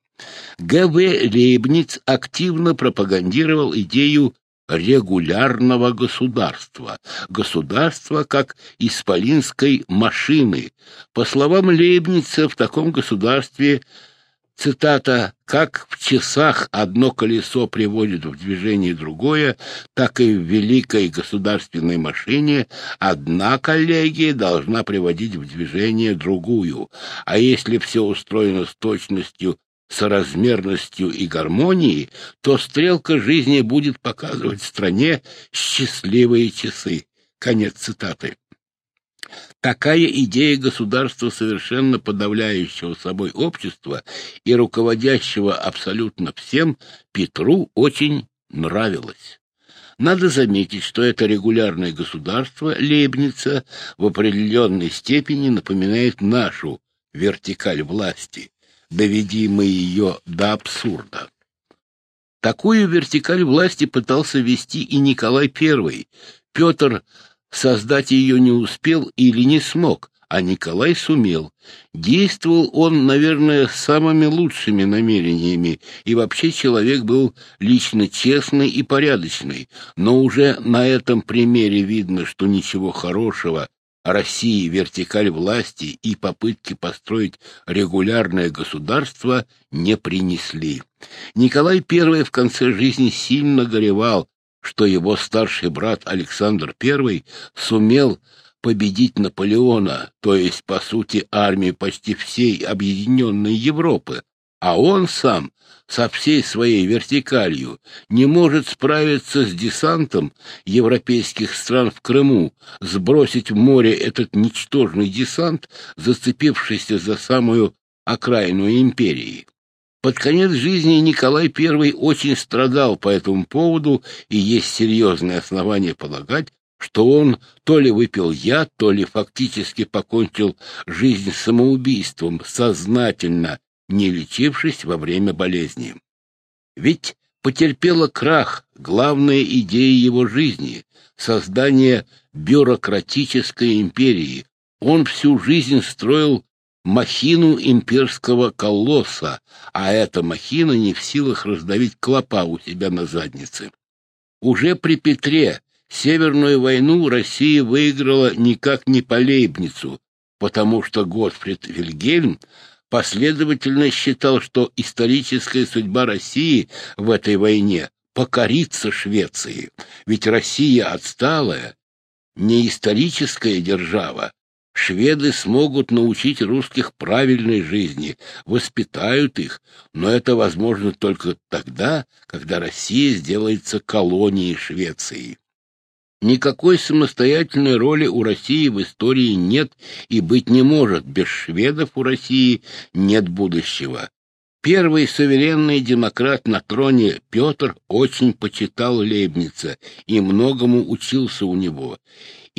Speaker 1: Г.В. Лейбниц активно пропагандировал идею регулярного государства, государства как исполинской машины. По словам Лейбница, в таком государстве Цитата «Как в часах одно колесо приводит в движение другое, так и в великой государственной машине одна коллегия должна приводить в движение другую. А если все устроено с точностью соразмерностью и гармонией, то стрелка жизни будет показывать стране счастливые часы. Конец цитаты. Такая идея государства, совершенно подавляющего собой общества и руководящего абсолютно всем, Петру очень нравилась. Надо заметить, что это регулярное государство, Лейбница, в определенной степени напоминает нашу вертикаль власти, доведи мы ее до абсурда. Такую вертикаль власти пытался вести и Николай I. Петр Создать ее не успел или не смог, а Николай сумел. Действовал он, наверное, с самыми лучшими намерениями, и вообще человек был лично честный и порядочный, но уже на этом примере видно, что ничего хорошего России вертикаль власти и попытки построить регулярное государство не принесли. Николай I в конце жизни сильно горевал что его старший брат Александр I сумел победить Наполеона, то есть, по сути, армию почти всей объединенной Европы, а он сам со всей своей вертикалью не может справиться с десантом европейских стран в Крыму, сбросить в море этот ничтожный десант, зацепившийся за самую окраину империи. Под конец жизни Николай I очень страдал по этому поводу, и есть серьезные основания полагать, что он то ли выпил яд, то ли фактически покончил жизнь самоубийством, сознательно не лечившись во время болезни. Ведь потерпела крах главная идея его жизни — создание бюрократической империи. Он всю жизнь строил махину имперского колосса, а эта махина не в силах раздавить клопа у себя на заднице. Уже при Петре Северную войну Россия выиграла никак не по Лейбницу, потому что Готфрид Вильгельм последовательно считал, что историческая судьба России в этой войне покориться Швеции, ведь Россия отсталая, не историческая держава, Шведы смогут научить русских правильной жизни, воспитают их, но это возможно только тогда, когда Россия сделается колонией Швеции. Никакой самостоятельной роли у России в истории нет и быть не может. Без шведов у России нет будущего. Первый суверенный демократ на троне Петр очень почитал Лейбница и многому учился у него.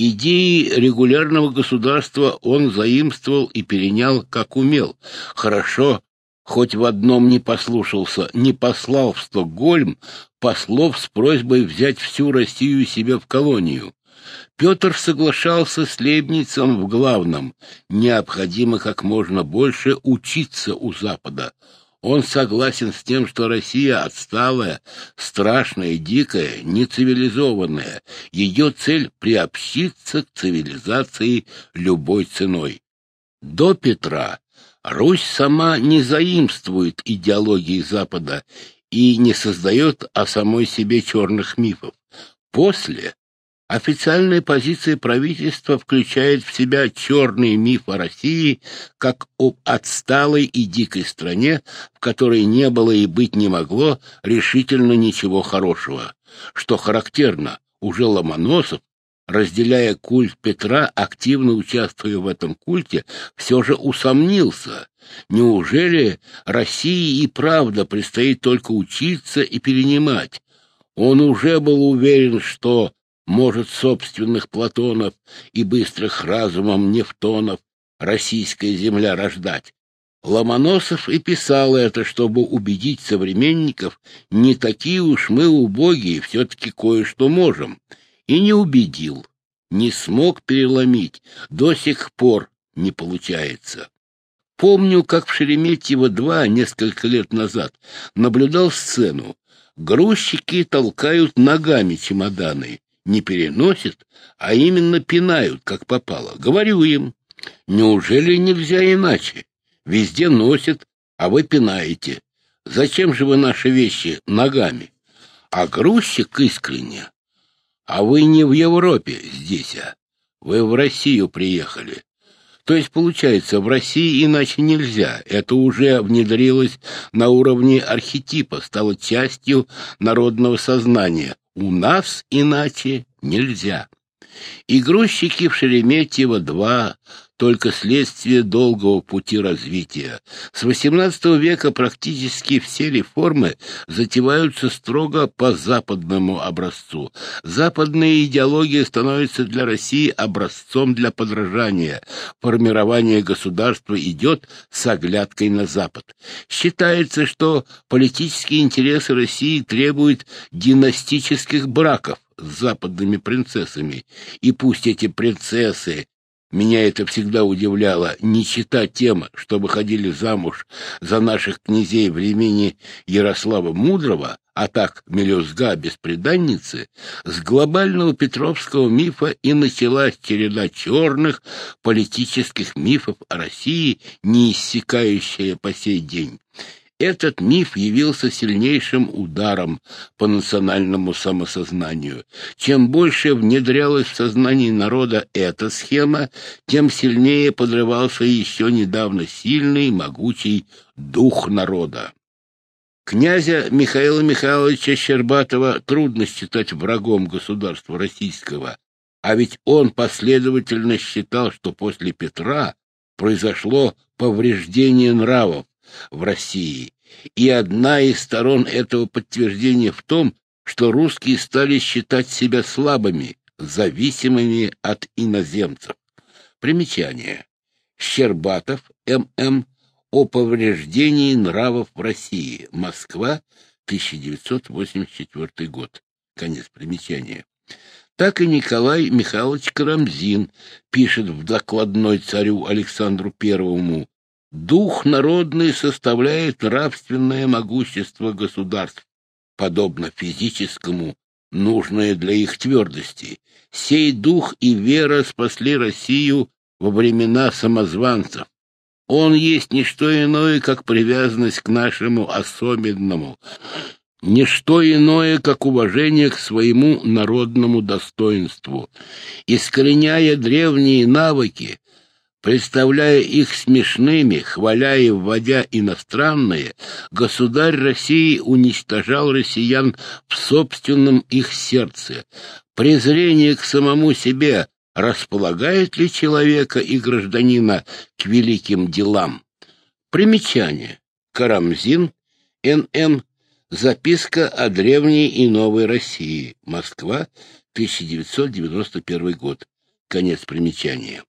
Speaker 1: Идеи регулярного государства он заимствовал и перенял, как умел. Хорошо, хоть в одном не послушался, не послал в Стокгольм послов с просьбой взять всю Россию себе в колонию. Петр соглашался с Лейбницем в главном — необходимо как можно больше учиться у Запада. Он согласен с тем, что Россия отсталая, страшная, дикая, нецивилизованная. Ее цель — приобщиться к цивилизации любой ценой. До Петра Русь сама не заимствует идеологии Запада и не создает о самой себе черных мифов. После Официальная позиция правительства включает в себя черный миф о России как об отсталой и дикой стране, в которой не было и быть не могло решительно ничего хорошего. Что характерно, уже Ломоносов, разделяя культ Петра, активно участвуя в этом культе, все же усомнился. Неужели России и правда предстоит только учиться и перенимать? Он уже был уверен, что может собственных Платонов и быстрых разумом Нефтонов российская земля рождать. Ломоносов и писал это, чтобы убедить современников, не такие уж мы убогие, все-таки кое-что можем. И не убедил, не смог переломить, до сих пор не получается. Помню, как в Шереметьево-2 несколько лет назад наблюдал сцену. Грузчики толкают ногами чемоданы не переносят, а именно пинают, как попало. Говорю им, неужели нельзя иначе? Везде носят, а вы пинаете. Зачем же вы наши вещи ногами? А грузчик искренне. А вы не в Европе здесь, а вы в Россию приехали. То есть, получается, в России иначе нельзя. Это уже внедрилось на уровне архетипа, стало частью народного сознания. У нас иначе нельзя. И грузчики в Шереметьево-2 только следствие долгого пути развития. С XVIII века практически все реформы затеваются строго по западному образцу. Западная идеология становится для России образцом для подражания. Формирование государства идет с оглядкой на Запад. Считается, что политические интересы России требуют династических браков с западными принцессами, и пусть эти принцессы меня это всегда удивляло, не читать тем, что выходили замуж за наших князей времени Ярослава Мудрого, а так мелюзга беспреданницы, с глобального петровского мифа и началась череда черных политических мифов о России, не иссякающая по сей день. Этот миф явился сильнейшим ударом по национальному самосознанию. Чем больше внедрялась в сознание народа эта схема, тем сильнее подрывался еще недавно сильный, могучий дух народа. Князя Михаила Михайловича Щербатова трудно считать врагом государства российского, а ведь он последовательно считал, что после Петра произошло повреждение нравов, в России, и одна из сторон этого подтверждения в том, что русские стали считать себя слабыми, зависимыми от иноземцев. Примечание. Щербатов, М.М. О повреждении нравов в России. Москва, 1984 год. Конец примечания. Так и Николай Михайлович Карамзин пишет в докладной царю Александру Первому «Дух народный составляет нравственное могущество государств, подобно физическому, нужное для их твердости. Сей дух и вера спасли Россию во времена самозванцев. Он есть не что иное, как привязанность к нашему особенному, не что иное, как уважение к своему народному достоинству. Искореняя древние навыки, представляя их смешными, хваля и вводя иностранные, государь России уничтожал россиян в собственном их сердце. Презрение к самому себе располагает ли человека и гражданина к великим делам? Примечание. Карамзин, Н.Н. Записка о древней и новой России. Москва, 1991 год. Конец примечания.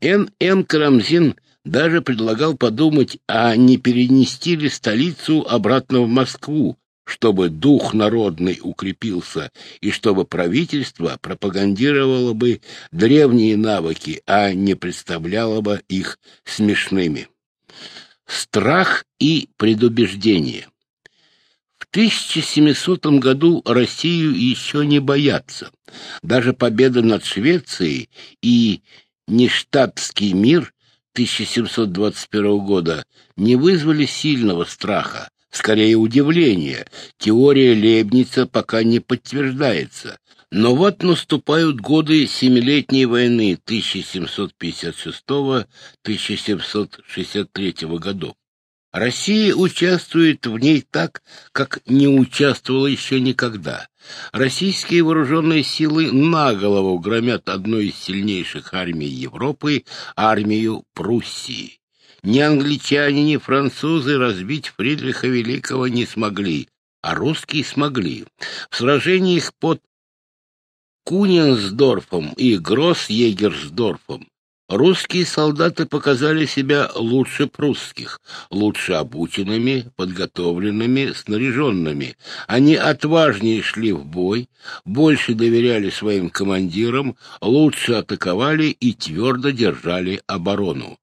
Speaker 1: Н.Н. Карамзин даже предлагал подумать, а не перенести ли столицу обратно в Москву, чтобы дух народный укрепился и чтобы правительство пропагандировало бы древние навыки, а не представляло бы их смешными. Страх и предубеждение 1700 году Россию еще не боятся. Даже победа над Швецией и Ништадтский мир 1721 года не вызвали сильного страха, скорее удивления. Теория Лейбница пока не подтверждается. Но вот наступают годы Семилетней войны 1756-1763 годов. Россия участвует в ней так, как не участвовала еще никогда. Российские вооруженные силы наголову громят одну из сильнейших армий Европы, армию Пруссии. Ни англичане, ни французы разбить Фридриха Великого не смогли, а русские смогли. В сражениях под Кунинсдорфом и Гросс-Егерсдорфом Русские солдаты показали себя лучше прусских, лучше обученными, подготовленными, снаряженными. Они отважнее шли в бой, больше доверяли своим командирам, лучше атаковали и твердо держали оборону.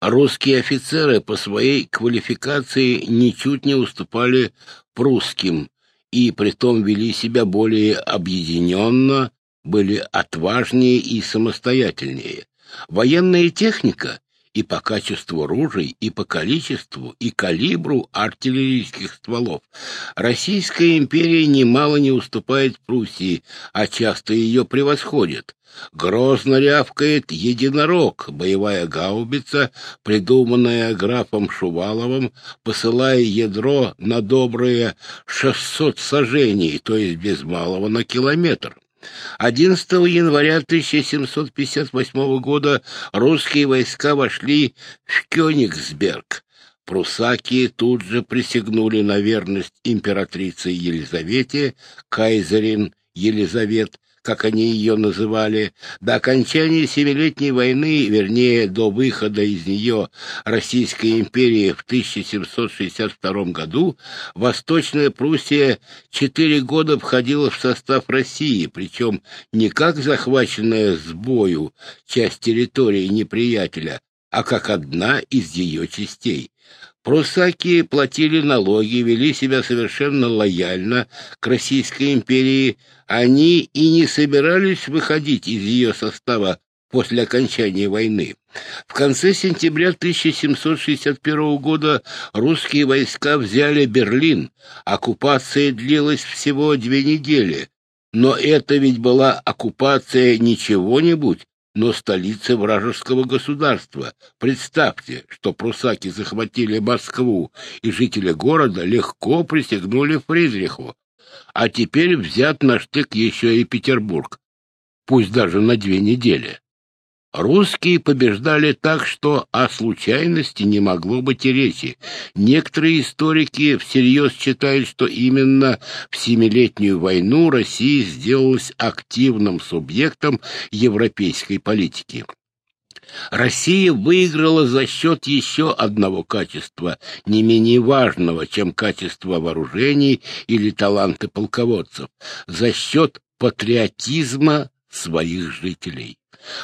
Speaker 1: Русские офицеры по своей квалификации ничуть не уступали прусским и притом вели себя более объединенно, были отважнее и самостоятельнее. Военная техника и по качеству ружей, и по количеству, и калибру артиллерийских стволов. Российская империя немало не уступает Пруссии, а часто ее превосходит. Грозно рявкает единорог, боевая гаубица, придуманная графом Шуваловым, посылая ядро на добрые шестьсот сажений, то есть без малого на километр. 11 января 1758 года русские войска вошли в Кёнигсберг. Прусаки тут же присягнули на верность императрице Елизавете, кайзерин Елизавет, как они ее называли, до окончания Семилетней войны, вернее, до выхода из нее Российской империи в 1762 году, Восточная Пруссия четыре года входила в состав России, причем не как захваченная с бою часть территории неприятеля, а как одна из ее частей. Прусаки платили налоги, вели себя совершенно лояльно к Российской империи. Они и не собирались выходить из ее состава после окончания войны. В конце сентября 1761 года русские войска взяли Берлин. Оккупация длилась всего две недели. Но это ведь была оккупация не чего-нибудь, но столицы вражеского государства. Представьте, что прусаки захватили Москву, и жители города легко присягнули Фридриху. А теперь взят на штык еще и Петербург, пусть даже на две недели. Русские побеждали так, что о случайности не могло быть и речи. Некоторые историки всерьез считают, что именно в Семилетнюю войну Россия сделалась активным субъектом европейской политики. Россия выиграла за счет еще одного качества, не менее важного, чем качество вооружений или таланты полководцев, за счет патриотизма своих жителей.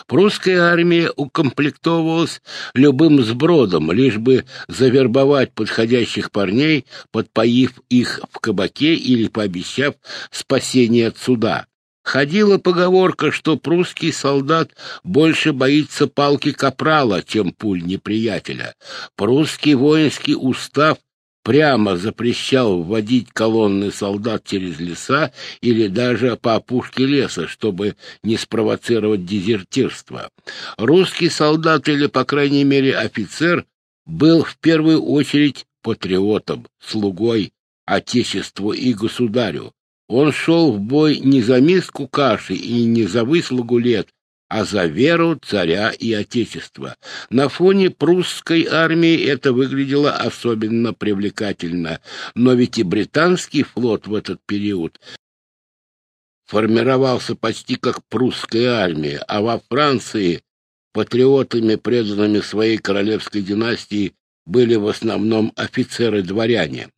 Speaker 1: Прусская армия укомплектовывалась любым сбродом, лишь бы завербовать подходящих парней, подпоив их в кабаке или пообещав спасение от суда. Ходила поговорка, что прусский солдат больше боится палки капрала, чем пуль неприятеля. Прусский воинский устав прямо запрещал вводить колонны солдат через леса или даже по опушке леса, чтобы не спровоцировать дезертирство. Русский солдат или, по крайней мере, офицер был в первую очередь патриотом, слугой Отечеству и государю. Он шел в бой не за миску каши и не за выслугу лет, а за веру царя и отечества. На фоне прусской армии это выглядело особенно привлекательно, но ведь и британский флот в этот период формировался почти как прусская армия, а во Франции патриотами, преданными своей королевской династии, были в основном офицеры-дворяне.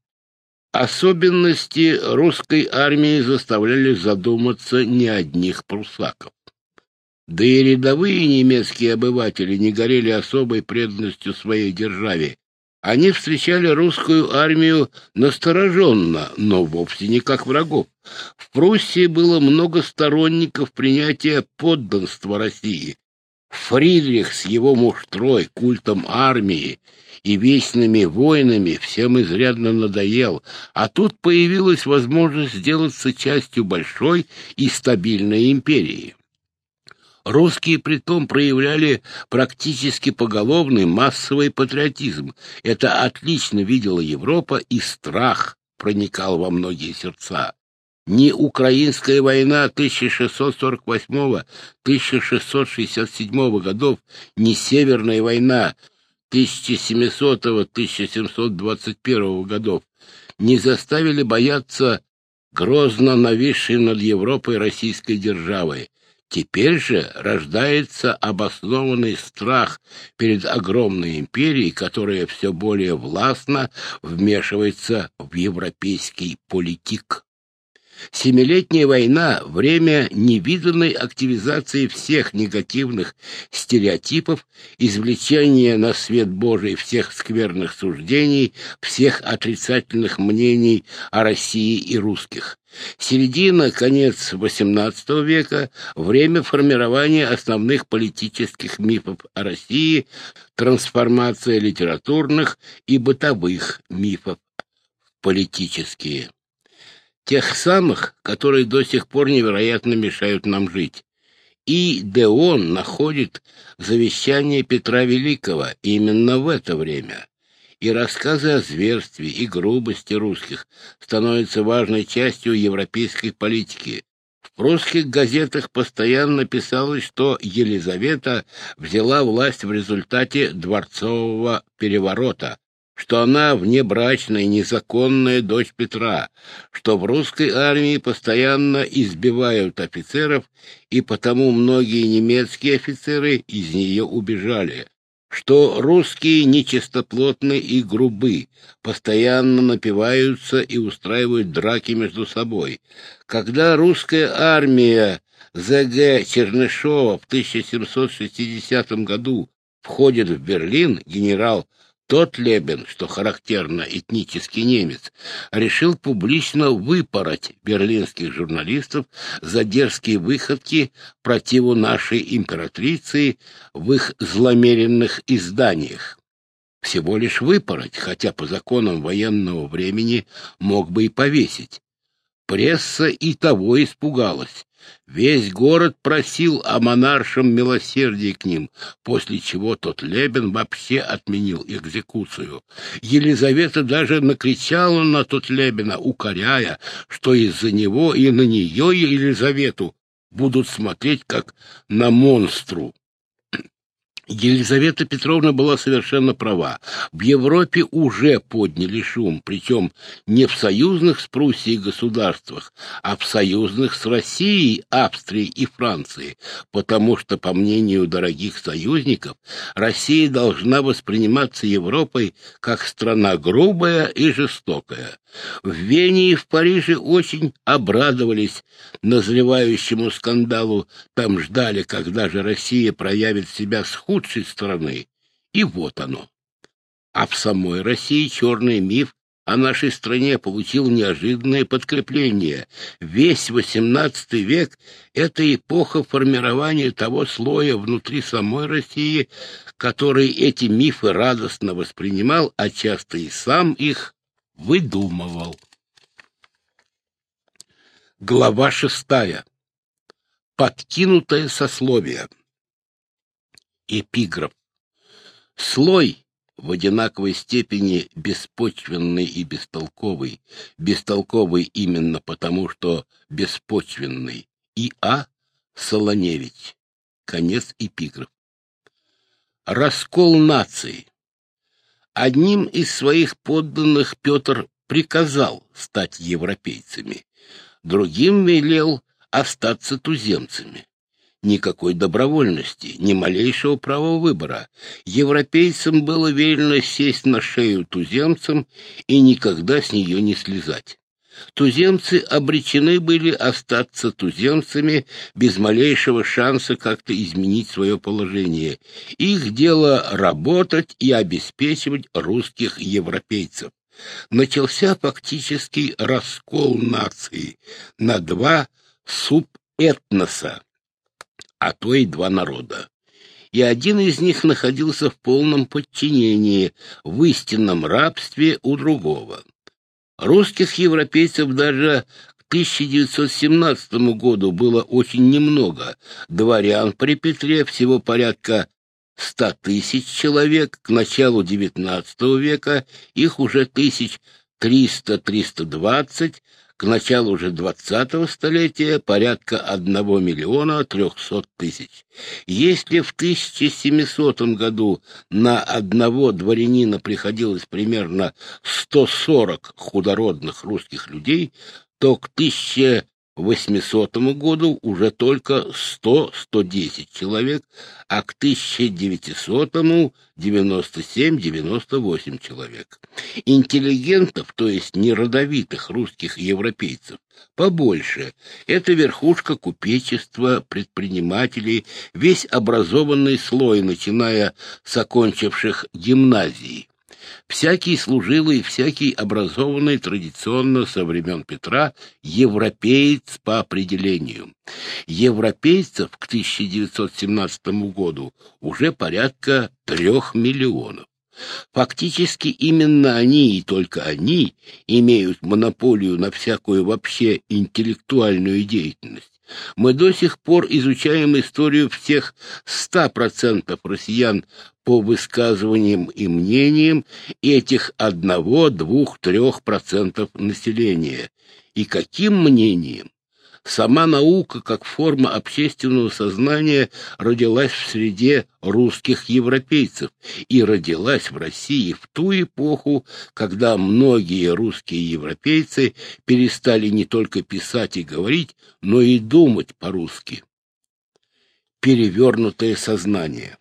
Speaker 1: Особенности русской армии заставляли задуматься не одних прусаков. Да и рядовые немецкие обыватели не горели особой преданностью своей державе. Они встречали русскую армию настороженно, но вовсе не как врагов. В Пруссии было много сторонников принятия подданства России. Фридрих с его муштрой, культом армии и вечными войнами всем изрядно надоел, а тут появилась возможность сделаться частью большой и стабильной империи. Русские притом проявляли практически поголовный массовый патриотизм. Это отлично видела Европа, и страх проникал во многие сердца. Ни украинская война 1648-1667 годов, ни Северная война 1700-1721 годов не заставили бояться грозно нависшей над Европой российской державой. Теперь же рождается обоснованный страх перед огромной империей, которая все более властно вмешивается в европейский политик. Семилетняя война — время невиданной активизации всех негативных стереотипов, извлечения на свет Божий всех скверных суждений, всех отрицательных мнений о России и русских. Середина, конец XVIII века — время формирования основных политических мифов о России, трансформация литературных и бытовых мифов в политические тех самых, которые до сих пор невероятно мешают нам жить. И Деон находит завещание Петра Великого именно в это время. И рассказы о зверстве и грубости русских становятся важной частью европейской политики. В прусских газетах постоянно писалось, что Елизавета взяла власть в результате дворцового переворота, что она внебрачная, незаконная дочь Петра, что в русской армии постоянно избивают офицеров, и потому многие немецкие офицеры из нее убежали, что русские нечистоплотны и грубы, постоянно напиваются и устраивают драки между собой. Когда русская армия ЗГ Чернышова в 1760 году входит в Берлин, генерал тот Лебен, что характерно этнический немец, решил публично выпороть берлинских журналистов за дерзкие выходки противу нашей императрицы в их зломеренных изданиях. Всего лишь выпороть, хотя по законам военного времени мог бы и повесить. Пресса и того испугалась. Весь город просил о монаршем милосердии к ним, после чего тот Лебен вообще отменил экзекуцию. Елизавета даже накричала на тот Лебена, укоряя, что из-за него и на нее Елизавету будут смотреть как на монстру. Елизавета Петровна была совершенно права. В Европе уже подняли шум, причем не в союзных с Пруссией государствах, а в союзных с Россией, Австрией и Францией, потому что, по мнению дорогих союзников, Россия должна восприниматься Европой как страна грубая и жестокая. В Вене и в Париже очень обрадовались назревающему скандалу, там ждали, когда же Россия проявит себя с худшей стороны. И вот оно. А в самой России черный миф о нашей стране получил неожиданное подкрепление. Весь XVIII век — это эпоха формирования того слоя внутри самой России, который эти мифы радостно воспринимал, а часто и сам их выдумывал. Глава шестая. Подкинутое сословие. Эпиграф. Слой в одинаковой степени беспочвенный и бестолковый, бестолковый именно потому, что беспочвенный, и А. Солоневич. Конец эпиграф. Раскол нации. Одним из своих подданных Петр приказал стать европейцами, другим велел остаться туземцами никакой добровольности, ни малейшего права выбора. Европейцам было велено сесть на шею туземцам и никогда с нее не слезать. Туземцы обречены были остаться туземцами без малейшего шанса как-то изменить свое положение. Их дело работать и обеспечивать русских европейцев. Начался фактический раскол нации на два субэтноса а то и два народа. И один из них находился в полном подчинении, в истинном рабстве у другого. Русских европейцев даже к 1917 году было очень немного. Дворян при Петре всего порядка 100 тысяч человек, к началу XIX века их уже тысяч 300-320, к началу уже двадцатого столетия порядка одного миллиона трехсот тысяч. Если в 1700 году на одного дворянина приходилось примерно 140 худородных русских людей, то к 1000 800 году уже только 100-110 человек, а к 1900-му 97-98 человек. Интеллигентов, то есть неродовитых русских европейцев, побольше. Это верхушка купечества, предпринимателей, весь образованный слой, начиная с окончивших гимназии. Всякий служилый, всякий образованный традиционно со времен Петра европеец по определению. Европейцев к 1917 году уже порядка трех миллионов. Фактически именно они и только они имеют монополию на всякую вообще интеллектуальную деятельность. Мы до сих пор изучаем историю всех 100% россиян по высказываниям и мнениям этих одного, двух, трех процентов населения. И каким мнением? Сама наука, как форма общественного сознания, родилась в среде русских европейцев и родилась в России в ту эпоху, когда многие русские европейцы перестали не только писать и говорить, но и думать по-русски. Перевернутое сознание.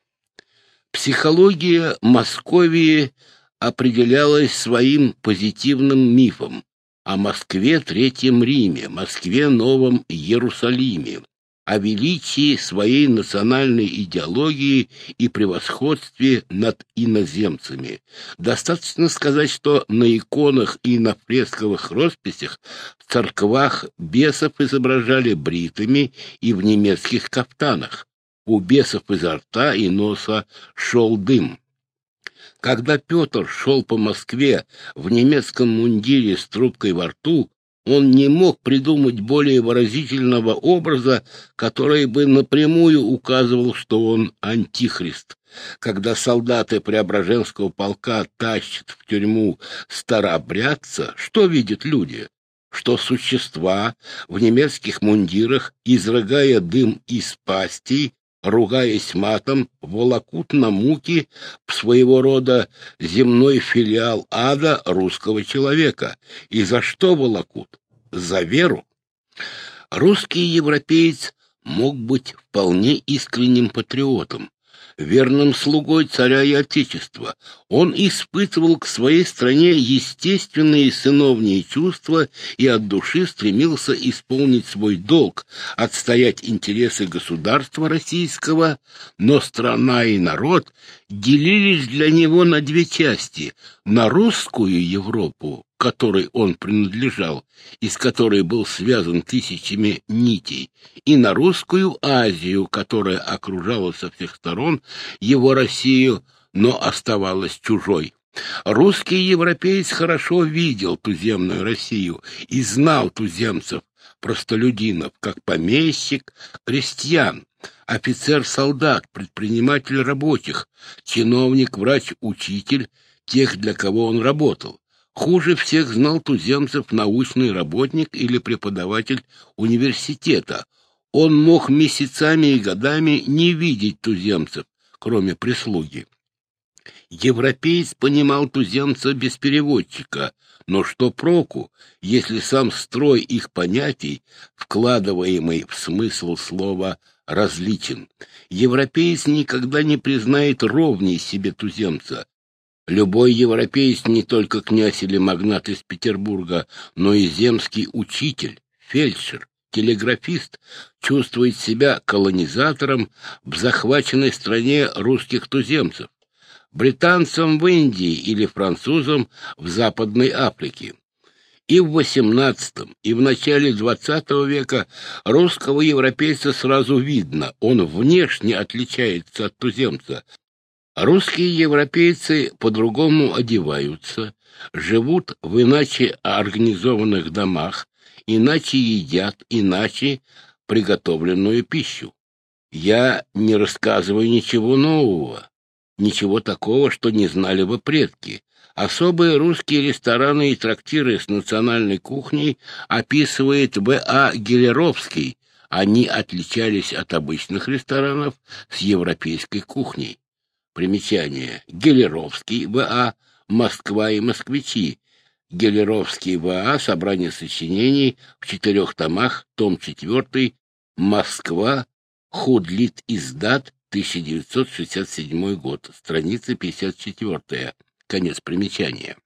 Speaker 1: Психология Московии определялась своим позитивным мифом о Москве Третьем Риме, Москве Новом Иерусалиме, о величии своей национальной идеологии и превосходстве над иноземцами. Достаточно сказать, что на иконах и на фресковых росписях в церквах бесов изображали бритыми и в немецких кафтанах. У бесов изо рта и носа шел дым. Когда Петр шел по Москве в немецком мундире с трубкой во рту, он не мог придумать более выразительного образа, который бы напрямую указывал, что он антихрист. Когда солдаты Преображенского полка тащат в тюрьму старообрядца, что видят люди? Что существа в немецких мундирах, изрыгая дым из пастей, ругаясь матом, волокут на муки своего рода земной филиал ада русского человека. И за что волокут? За веру. Русский европеец мог быть вполне искренним патриотом, верным слугой царя и отечества. Он испытывал к своей стране естественные сыновние чувства и от души стремился исполнить свой долг, отстоять интересы государства российского, но страна и народ делились для него на две части — на русскую Европу, которой он принадлежал, и с которой был связан тысячами нитей, и на русскую Азию, которая окружала со всех сторон его Россию, но оставалась чужой. Русский европеец хорошо видел туземную Россию и знал туземцев, простолюдинов, как помещик, крестьян, офицер-солдат, предприниматель рабочих, чиновник, врач, учитель, тех, для кого он работал. Хуже всех знал туземцев научный работник или преподаватель университета. Он мог месяцами и годами не видеть туземцев, кроме прислуги. Европеец понимал туземца без переводчика, но что проку, если сам строй их понятий, вкладываемый в смысл слова различен? Европеец никогда не признает ровней себе туземца, Любой европеец, не только князь или магнат из Петербурга, но и земский учитель, фельдшер, телеграфист, чувствует себя колонизатором в захваченной стране русских туземцев, британцем в Индии или французом в Западной Африке. И в XVIII, и в начале XX века русского европейца сразу видно, он внешне отличается от туземца, Русские европейцы по-другому одеваются, живут в иначе организованных домах, иначе едят, иначе приготовленную пищу. Я не рассказываю ничего нового, ничего такого, что не знали бы предки. Особые русские рестораны и трактиры с национальной кухней описывает В.А. Гелеровский. Они отличались от обычных ресторанов с европейской кухней. Примечание. Гелеровский В.А. Москва и москвичи. Гелеровский В.А. Собрание сочинений в четырех томах, том четвертый. Москва. Худлит издат. 1967 год. Страница 54. Конец примечания.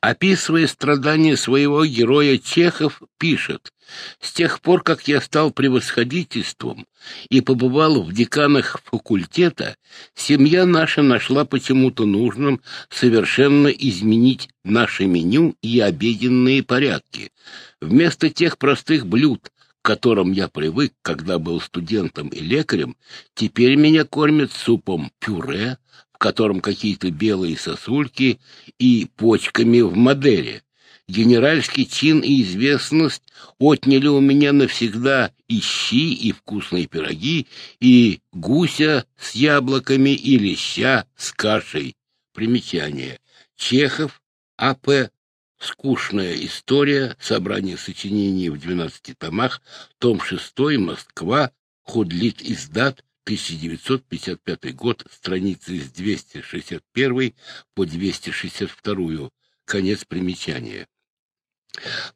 Speaker 1: Описывая страдания своего героя, Чехов пишет, «С тех пор, как я стал превосходительством и побывал в деканах факультета, семья наша нашла почему-то нужным совершенно изменить наше меню и обеденные порядки. Вместо тех простых блюд, к которым я привык, когда был студентом и лекарем, теперь меня кормят супом пюре, котором какие-то белые сосульки и почками в Мадере. Генеральский чин и известность отняли у меня навсегда и щи, и вкусные пироги, и гуся с яблоками, и леща с кашей. Примечание. Чехов, А.П. Скучная история, собрание сочинений в 12 томах, том 6, Москва, Худлит издат, 1955 год, страницы с 261 по 262, конец примечания.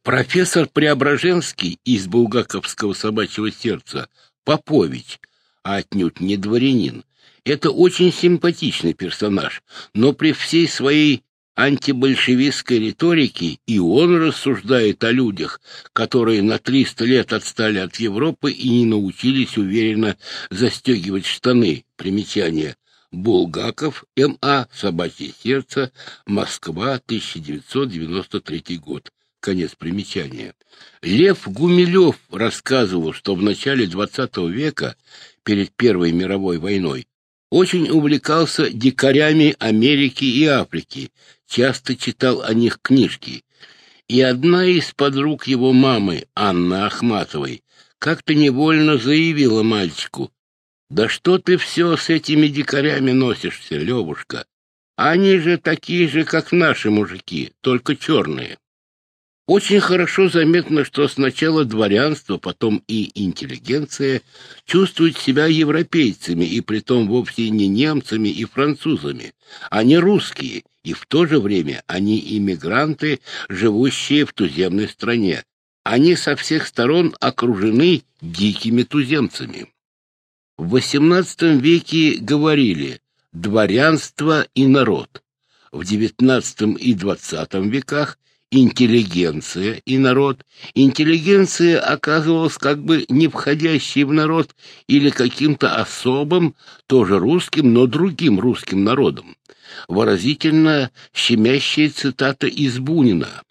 Speaker 1: Профессор Преображенский из Булгаковского собачьего сердца, Попович, а отнюдь не дворянин, это очень симпатичный персонаж, но при всей своей антибольшевистской риторики и он рассуждает о людях, которые на 300 лет отстали от Европы и не научились уверенно застегивать штаны. Примечание. Булгаков, М.А., «Собачье сердце», Москва, 1993 год. Конец примечания. Лев Гумилев рассказывал, что в начале XX века, перед Первой мировой войной, очень увлекался дикарями Америки и Африки, часто читал о них книжки. И одна из подруг его мамы, Анна Ахматовой, как-то невольно заявила мальчику, «Да что ты все с этими дикарями носишься, Левушка? Они же такие же, как наши мужики, только черные». Очень хорошо заметно, что сначала дворянство, потом и интеллигенция чувствуют себя европейцами, и притом вовсе не немцами и французами. Они русские, и в то же время они иммигранты, живущие в туземной стране. Они со всех сторон окружены дикими туземцами. В XVIII веке говорили «дворянство и народ». В XIX и XX веках интеллигенция и народ. Интеллигенция оказывалась как бы не входящей в народ или каким-то особым, тоже русским, но другим русским народом. Выразительно щемящая цитата из Бунина.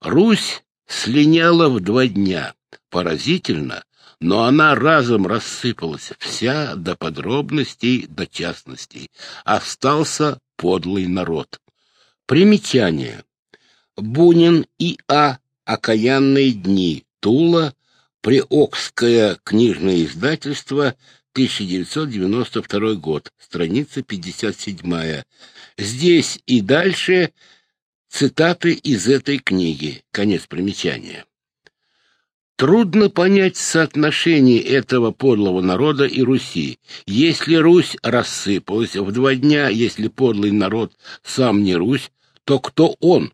Speaker 1: «Русь слиняла в два дня. Поразительно, но она разом рассыпалась, вся до подробностей, до частностей. Остался подлый народ. Примечание. Бунин и А. «Окаянные дни». Тула. Приокское книжное издательство. 1992 год. Страница 57. Здесь и дальше цитаты из этой книги. Конец примечания. Трудно понять соотношение этого подлого народа и Руси. Если Русь рассыпалась в два дня, если подлый народ сам не Русь, то кто он?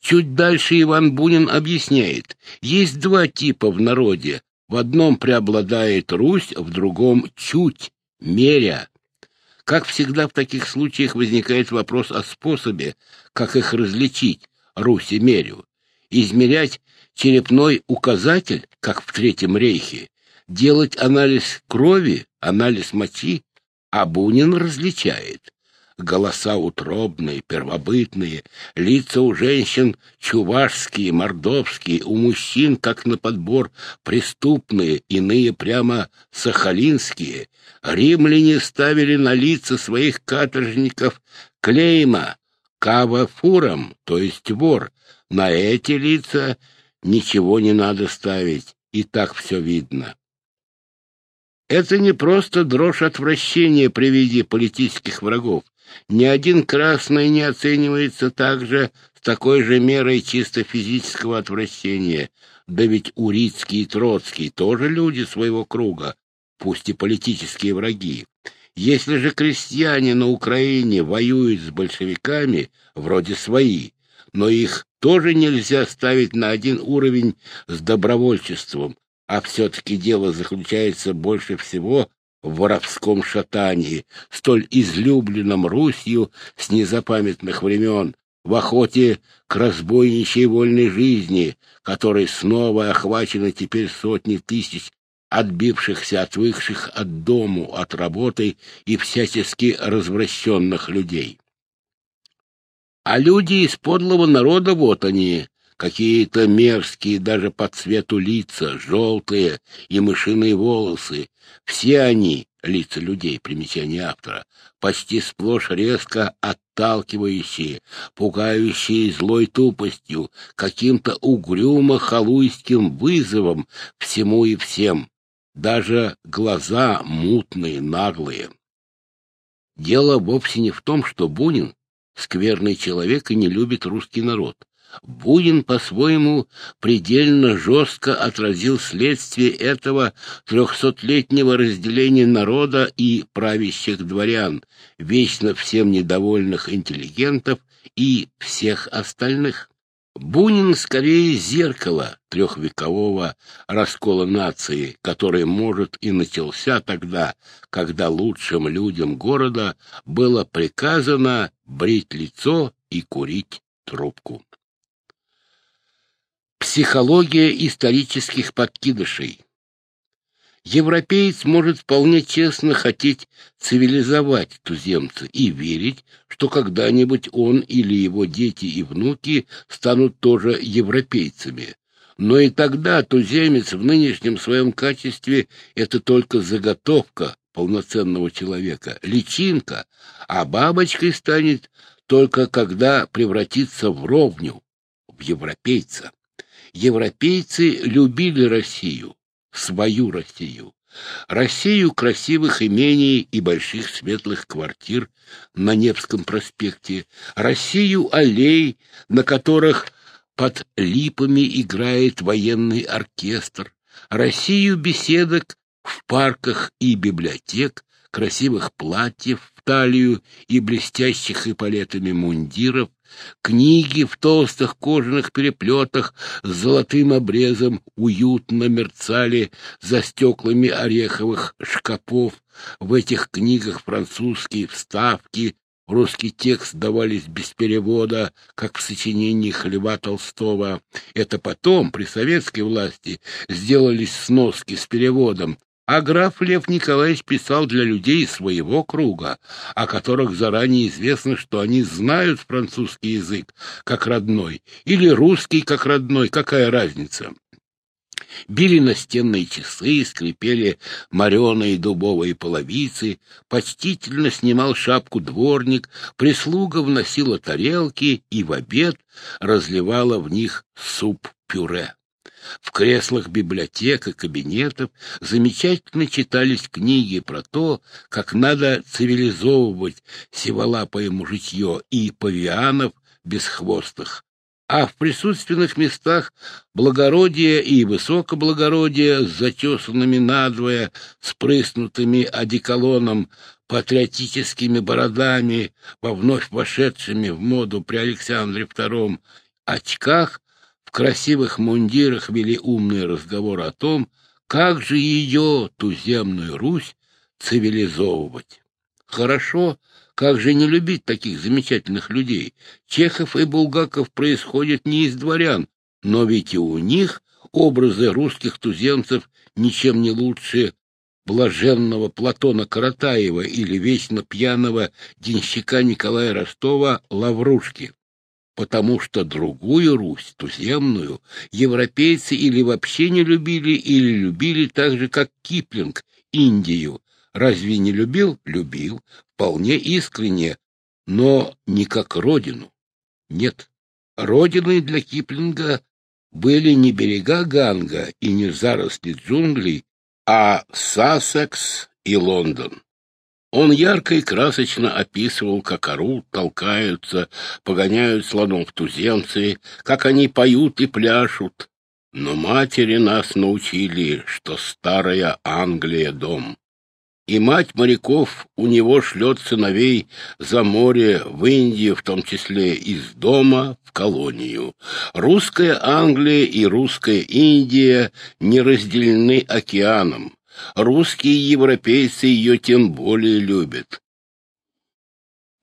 Speaker 1: Чуть дальше Иван Бунин объясняет, есть два типа в народе. В одном преобладает Русь, в другом — чуть, меря. Как всегда в таких случаях возникает вопрос о способе, как их различить, Русь и мерю. Измерять черепной указатель, как в Третьем рейхе, делать анализ крови, анализ мочи, а Бунин различает голоса утробные, первобытные, лица у женщин чувашские, мордовские, у мужчин, как на подбор, преступные, иные прямо сахалинские. Римляне ставили на лица своих каторжников клейма кавафуром, то есть вор. На эти лица ничего не надо ставить, и так все видно. Это не просто дрожь отвращения при виде политических врагов. Ни один красный не оценивается также с такой же мерой чисто физического отвращения. Да ведь Урицкий и Троцкий тоже люди своего круга, пусть и политические враги. Если же крестьяне на Украине воюют с большевиками, вроде свои, но их тоже нельзя ставить на один уровень с добровольчеством, а все-таки дело заключается больше всего в воровском шатании, столь излюбленном Русью с незапамятных времен, в охоте к разбойничьей вольной жизни, которой снова охвачены теперь сотни тысяч отбившихся, отвыкших от дому, от работы и всячески развращенных людей. А люди из подлого народа вот они, какие-то мерзкие даже по цвету лица, желтые и мышиные волосы. Все они, лица людей, примечание автора, почти сплошь резко отталкивающие, пугающие злой тупостью, каким-то угрюмо-халуйским вызовом всему и всем. Даже глаза мутные, наглые. Дело вовсе не в том, что Бунин — скверный человек и не любит русский народ. Бунин по-своему предельно жестко отразил следствие этого трехсотлетнего разделения народа и правящих дворян, вечно всем недовольных интеллигентов и всех остальных. Бунин скорее зеркало трехвекового раскола нации, который, может, и начался тогда, когда лучшим людям города было приказано брить лицо и курить трубку. Психология исторических подкидышей. Европеец может вполне честно хотеть цивилизовать туземца и верить, что когда-нибудь он или его дети и внуки станут тоже европейцами. Но и тогда туземец в нынешнем своем качестве — это только заготовка полноценного человека, личинка, а бабочкой станет только когда превратится в ровню, в европейца. Европейцы любили Россию, свою Россию. Россию красивых имений и больших светлых квартир на Невском проспекте, Россию аллей, на которых под липами играет военный оркестр, Россию беседок в парках и библиотек, красивых платьев в талию и блестящих эполетами мундиров, книги в толстых кожаных переплетах с золотым обрезом уютно мерцали за стеклами ореховых шкапов. В этих книгах французские вставки, Русский текст давались без перевода, как в сочинениях Льва Толстого. Это потом, при советской власти, сделались сноски с переводом, а граф Лев Николаевич писал для людей своего круга, о которых заранее известно, что они знают французский язык как родной, или русский как родной, какая разница. Били настенные часы, скрипели мореные дубовые половицы, почтительно снимал шапку дворник, прислуга вносила тарелки и в обед разливала в них суп-пюре. В креслах библиотек и кабинетов замечательно читались книги про то, как надо цивилизовывать сиволапое мужичье и павианов бесхвостых, а в присутственных местах благородие и высокоблагородие с затесанными надвое, спрыснутыми одеколоном, патриотическими бородами, во вновь вошедшими в моду при Александре II очках, красивых мундирах вели умный разговор о том, как же ее, туземную Русь, цивилизовывать. Хорошо, как же не любить таких замечательных людей? Чехов и Булгаков происходят не из дворян, но ведь и у них образы русских туземцев ничем не лучше блаженного Платона Каратаева или вечно пьяного денщика Николая Ростова Лаврушки. Потому что другую Русь, туземную, европейцы или вообще не любили, или любили так же, как Киплинг, Индию, Разве не любил? Любил, вполне искренне, но не как родину. Нет, родиной для Киплинга были не берега Ганга и не заросли джунглей, а Сассекс и Лондон. Он ярко и красочно описывал, как орут, толкаются, погоняют слонов туземцы, как они поют и пляшут. Но матери нас научили, что старая Англия — дом. И мать моряков у него шлет сыновей за море, в Индию, в том числе из дома в колонию. Русская Англия и русская Индия не разделены океаном. Русские европейцы ее тем более любят.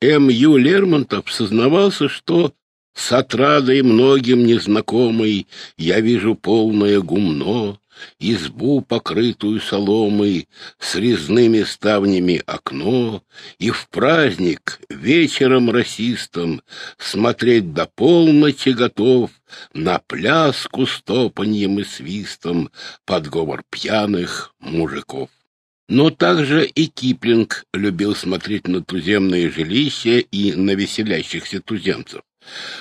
Speaker 1: М. Ю. Лермонтов сознавался, что с отрадой многим незнакомой я вижу полное гумно, избу, покрытую соломой, с резными ставнями окно, и в праздник вечером расистом смотреть до полночи готов на пляску с и свистом подговор пьяных мужиков. Но также и Киплинг любил смотреть на туземные жилища и на веселящихся туземцев.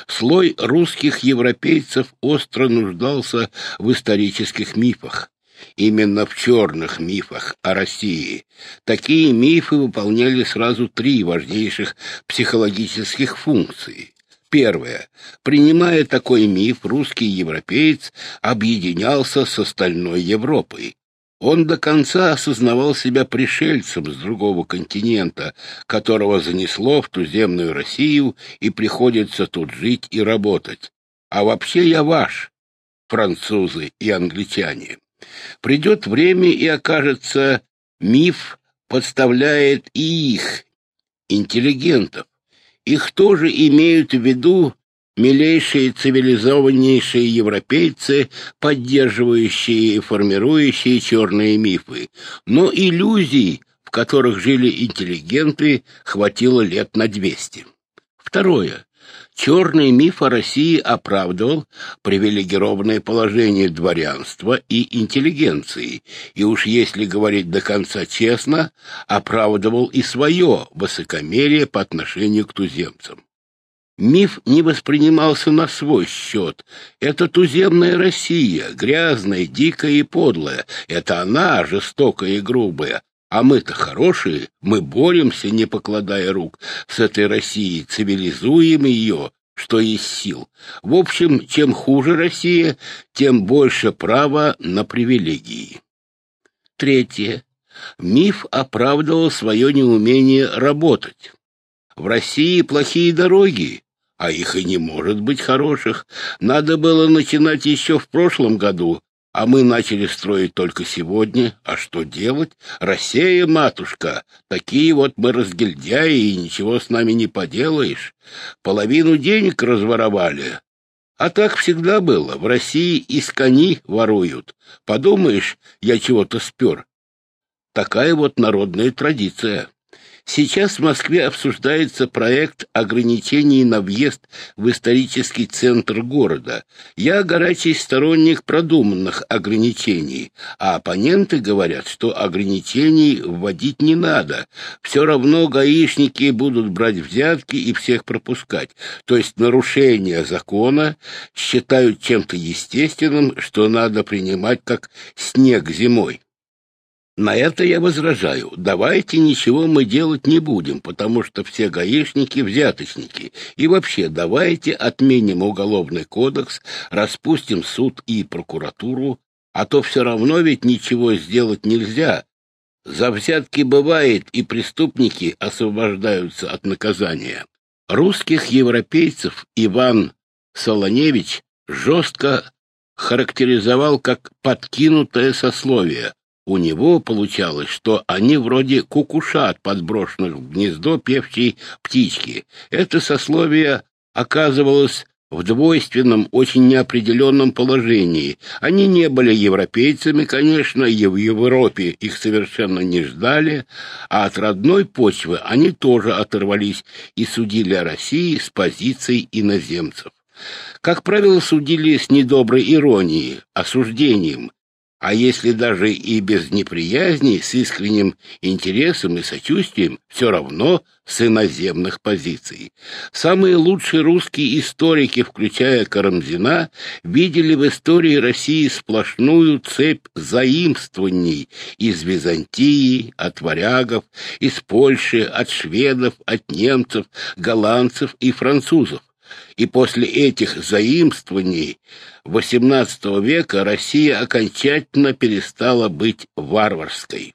Speaker 1: Слой русских европейцев остро нуждался в исторических мифах. Именно в черных мифах о России. Такие мифы выполняли сразу три важнейших психологических функции. Первое. Принимая такой миф, русский европеец объединялся с остальной Европой. Он до конца осознавал себя пришельцем с другого континента, которого занесло в туземную Россию и приходится тут жить и работать. А вообще я ваш, французы и англичане. Придет время, и окажется, миф подставляет и их, интеллигентов. Их тоже имеют в виду милейшие цивилизованнейшие европейцы, поддерживающие и формирующие черные мифы. Но иллюзий, в которых жили интеллигенты, хватило лет на двести. Второе. Черный миф о России оправдывал привилегированное положение дворянства и интеллигенции, и уж если говорить до конца честно, оправдывал и свое высокомерие по отношению к туземцам. Миф не воспринимался на свой счет. Это туземная Россия, грязная, дикая и подлая. Это она, жестокая и грубая. А мы-то хорошие, мы боремся, не покладая рук, с этой Россией, цивилизуем ее, что есть сил. В общем, чем хуже Россия, тем больше права на привилегии. Третье. Миф оправдывал свое неумение работать. В России плохие дороги, а их и не может быть хороших. Надо было начинать еще в прошлом году, а мы начали строить только сегодня. А что делать? Россия, матушка, такие вот мы разгильдяи, и ничего с нами не поделаешь. Половину денег разворовали. А так всегда было. В России из кони воруют. Подумаешь, я чего-то спер. Такая вот народная традиция. Сейчас в Москве обсуждается проект ограничений на въезд в исторический центр города. Я горячий сторонник продуманных ограничений, а оппоненты говорят, что ограничений вводить не надо. Все равно гаишники будут брать взятки и всех пропускать. То есть нарушение закона считают чем-то естественным, что надо принимать как снег зимой. На это я возражаю. Давайте ничего мы делать не будем, потому что все гаишники — взяточники. И вообще, давайте отменим уголовный кодекс, распустим суд и прокуратуру, а то все равно ведь ничего сделать нельзя. За взятки бывает, и преступники освобождаются от наказания. Русских европейцев Иван Солоневич жестко характеризовал как подкинутое сословие, у него получалось, что они вроде кукушат, подброшенных в гнездо певчей птички. Это сословие оказывалось в двойственном, очень неопределенном положении. Они не были европейцами, конечно, и в Европе их совершенно не ждали, а от родной почвы они тоже оторвались и судили о России с позиций иноземцев. Как правило, судили с недоброй иронией, осуждением, а если даже и без неприязни, с искренним интересом и сочувствием, все равно с иноземных позиций. Самые лучшие русские историки, включая Карамзина, видели в истории России сплошную цепь заимствований из Византии, от варягов, из Польши, от шведов, от немцев, голландцев и французов. И после этих заимствований XVIII века Россия окончательно перестала быть варварской.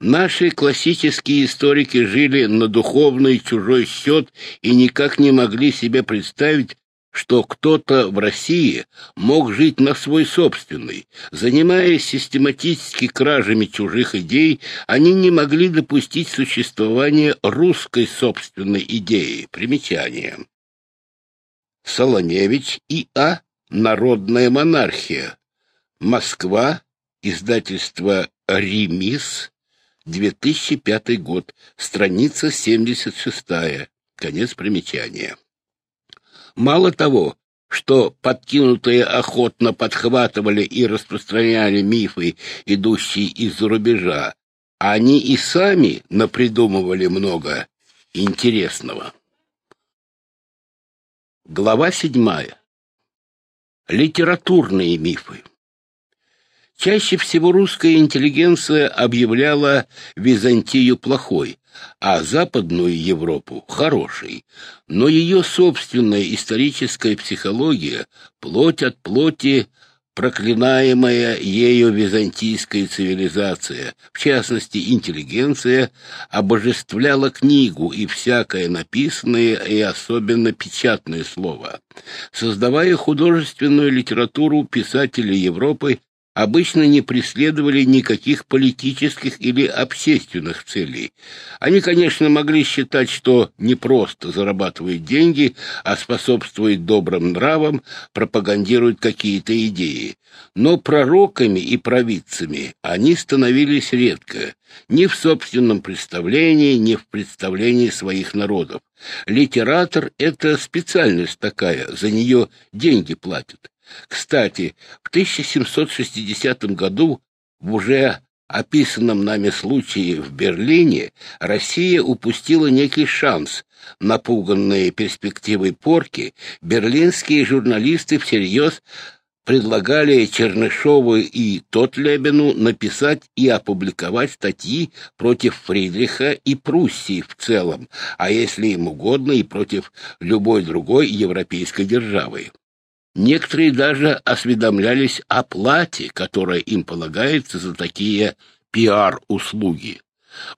Speaker 1: Наши классические историки жили на духовный чужой счет и никак не могли себе представить, что кто-то в России мог жить на свой собственный. Занимаясь систематически кражами чужих идей, они не могли допустить существования русской собственной идеи. Примечание. Солоневич И.А. Народная монархия. Москва. Издательство «Ремис», 2005 год, страница 76, конец примечания. Мало того, что подкинутые охотно подхватывали и распространяли мифы, идущие из-за рубежа, они и сами напридумывали много интересного. Глава седьмая. Литературные мифы. Чаще всего русская интеллигенция объявляла Византию плохой, а Западную Европу — хорошей. Но ее собственная историческая психология, плоть от плоти, проклинаемая ею византийская цивилизация, в частности интеллигенция, обожествляла книгу и всякое написанное и особенно печатное слово. Создавая художественную литературу, писатели Европы обычно не преследовали никаких политических или общественных целей. Они, конечно, могли считать, что не просто зарабатывают деньги, а способствуют добрым нравам, пропагандируют какие-то идеи. Но пророками и провидцами они становились редко, ни в собственном представлении, ни в представлении своих народов. Литератор — это специальность такая, за нее деньги платят. Кстати, в 1760 году в уже описанном нами случае в Берлине Россия упустила некий шанс. Напуганные перспективой порки, берлинские журналисты всерьез предлагали Чернышову и Тотлебину написать и опубликовать статьи против Фридриха и Пруссии в целом, а если им угодно и против любой другой европейской державы. Некоторые даже осведомлялись о плате, которая им полагается за такие пиар-услуги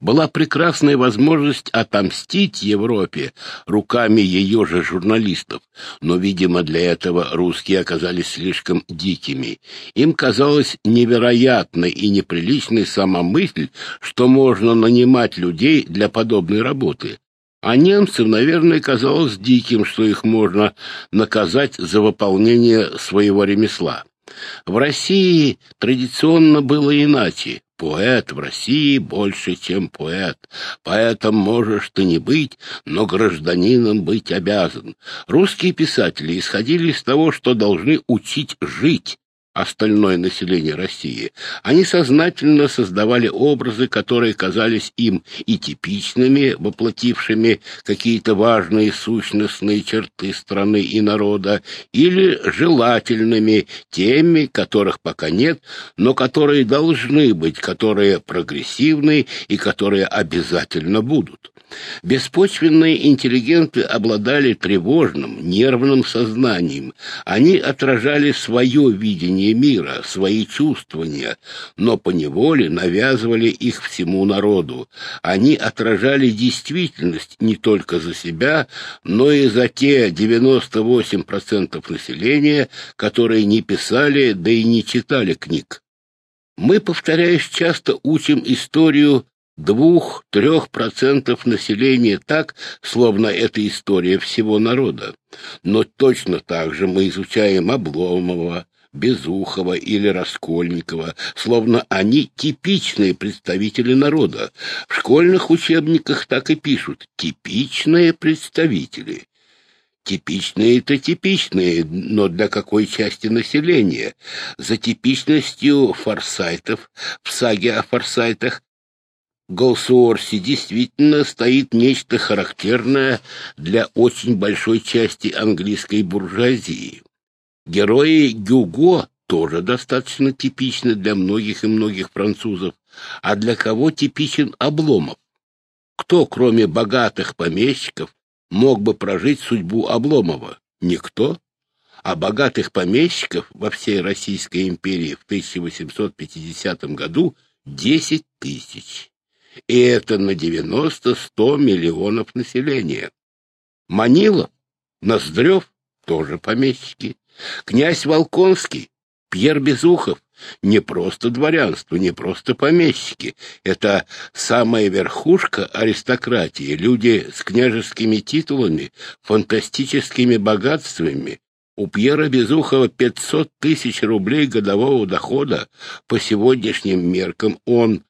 Speaker 1: была прекрасная возможность отомстить Европе руками ее же журналистов, но, видимо, для этого русские оказались слишком дикими. Им казалось невероятной и неприличной сама мысль, что можно нанимать людей для подобной работы. А немцам, наверное, казалось диким, что их можно наказать за выполнение своего ремесла. В России традиционно было иначе. Поэт в России больше, чем поэт. Поэтом можешь ты не быть, но гражданином быть обязан. Русские писатели исходили из того, что должны учить жить, остальное население России. Они сознательно создавали образы, которые казались им и типичными, воплотившими какие-то важные сущностные черты страны и народа, или желательными, теми, которых пока нет, но которые должны быть, которые прогрессивны и которые обязательно будут. Беспочвенные интеллигенты обладали тревожным, нервным сознанием. Они отражали свое видение мира, свои чувствования, но поневоле навязывали их всему народу. Они отражали действительность не только за себя, но и за те 98% населения, которые не писали, да и не читали книг. Мы, повторяюсь, часто учим историю двух-трех процентов населения так, словно это история всего народа. Но точно так же мы изучаем Обломова, Безухова или Раскольникова, словно они типичные представители народа. В школьных учебниках так и пишут «типичные представители». Типичные-то типичные, но для какой части населения? За типичностью форсайтов в саге о форсайтах Голсуорси действительно стоит нечто характерное для очень большой части английской буржуазии. Герои Гюго тоже достаточно типичны для многих и многих французов. А для кого типичен Обломов? Кто, кроме богатых помещиков, мог бы прожить судьбу Обломова? Никто. А богатых помещиков во всей Российской империи в 1850 году 10 тысяч и это на 90-100 миллионов населения. Манилов, Ноздрев тоже помещики, князь Волконский, Пьер Безухов, не просто дворянство, не просто помещики. Это самая верхушка аристократии, люди с княжескими титулами, фантастическими богатствами. У Пьера Безухова 500 тысяч рублей годового дохода. По сегодняшним меркам он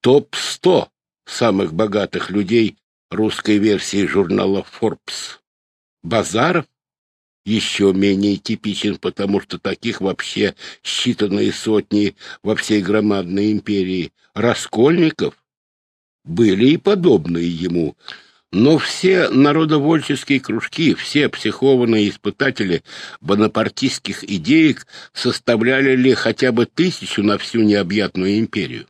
Speaker 1: топ-100 самых богатых людей русской версии журнала Forbes. Базаров еще менее типичен, потому что таких вообще считанные сотни во всей громадной империи. Раскольников были и подобные ему, но все народовольческие кружки, все психованные испытатели бонапартийских идеек составляли ли хотя бы тысячу на всю необъятную империю?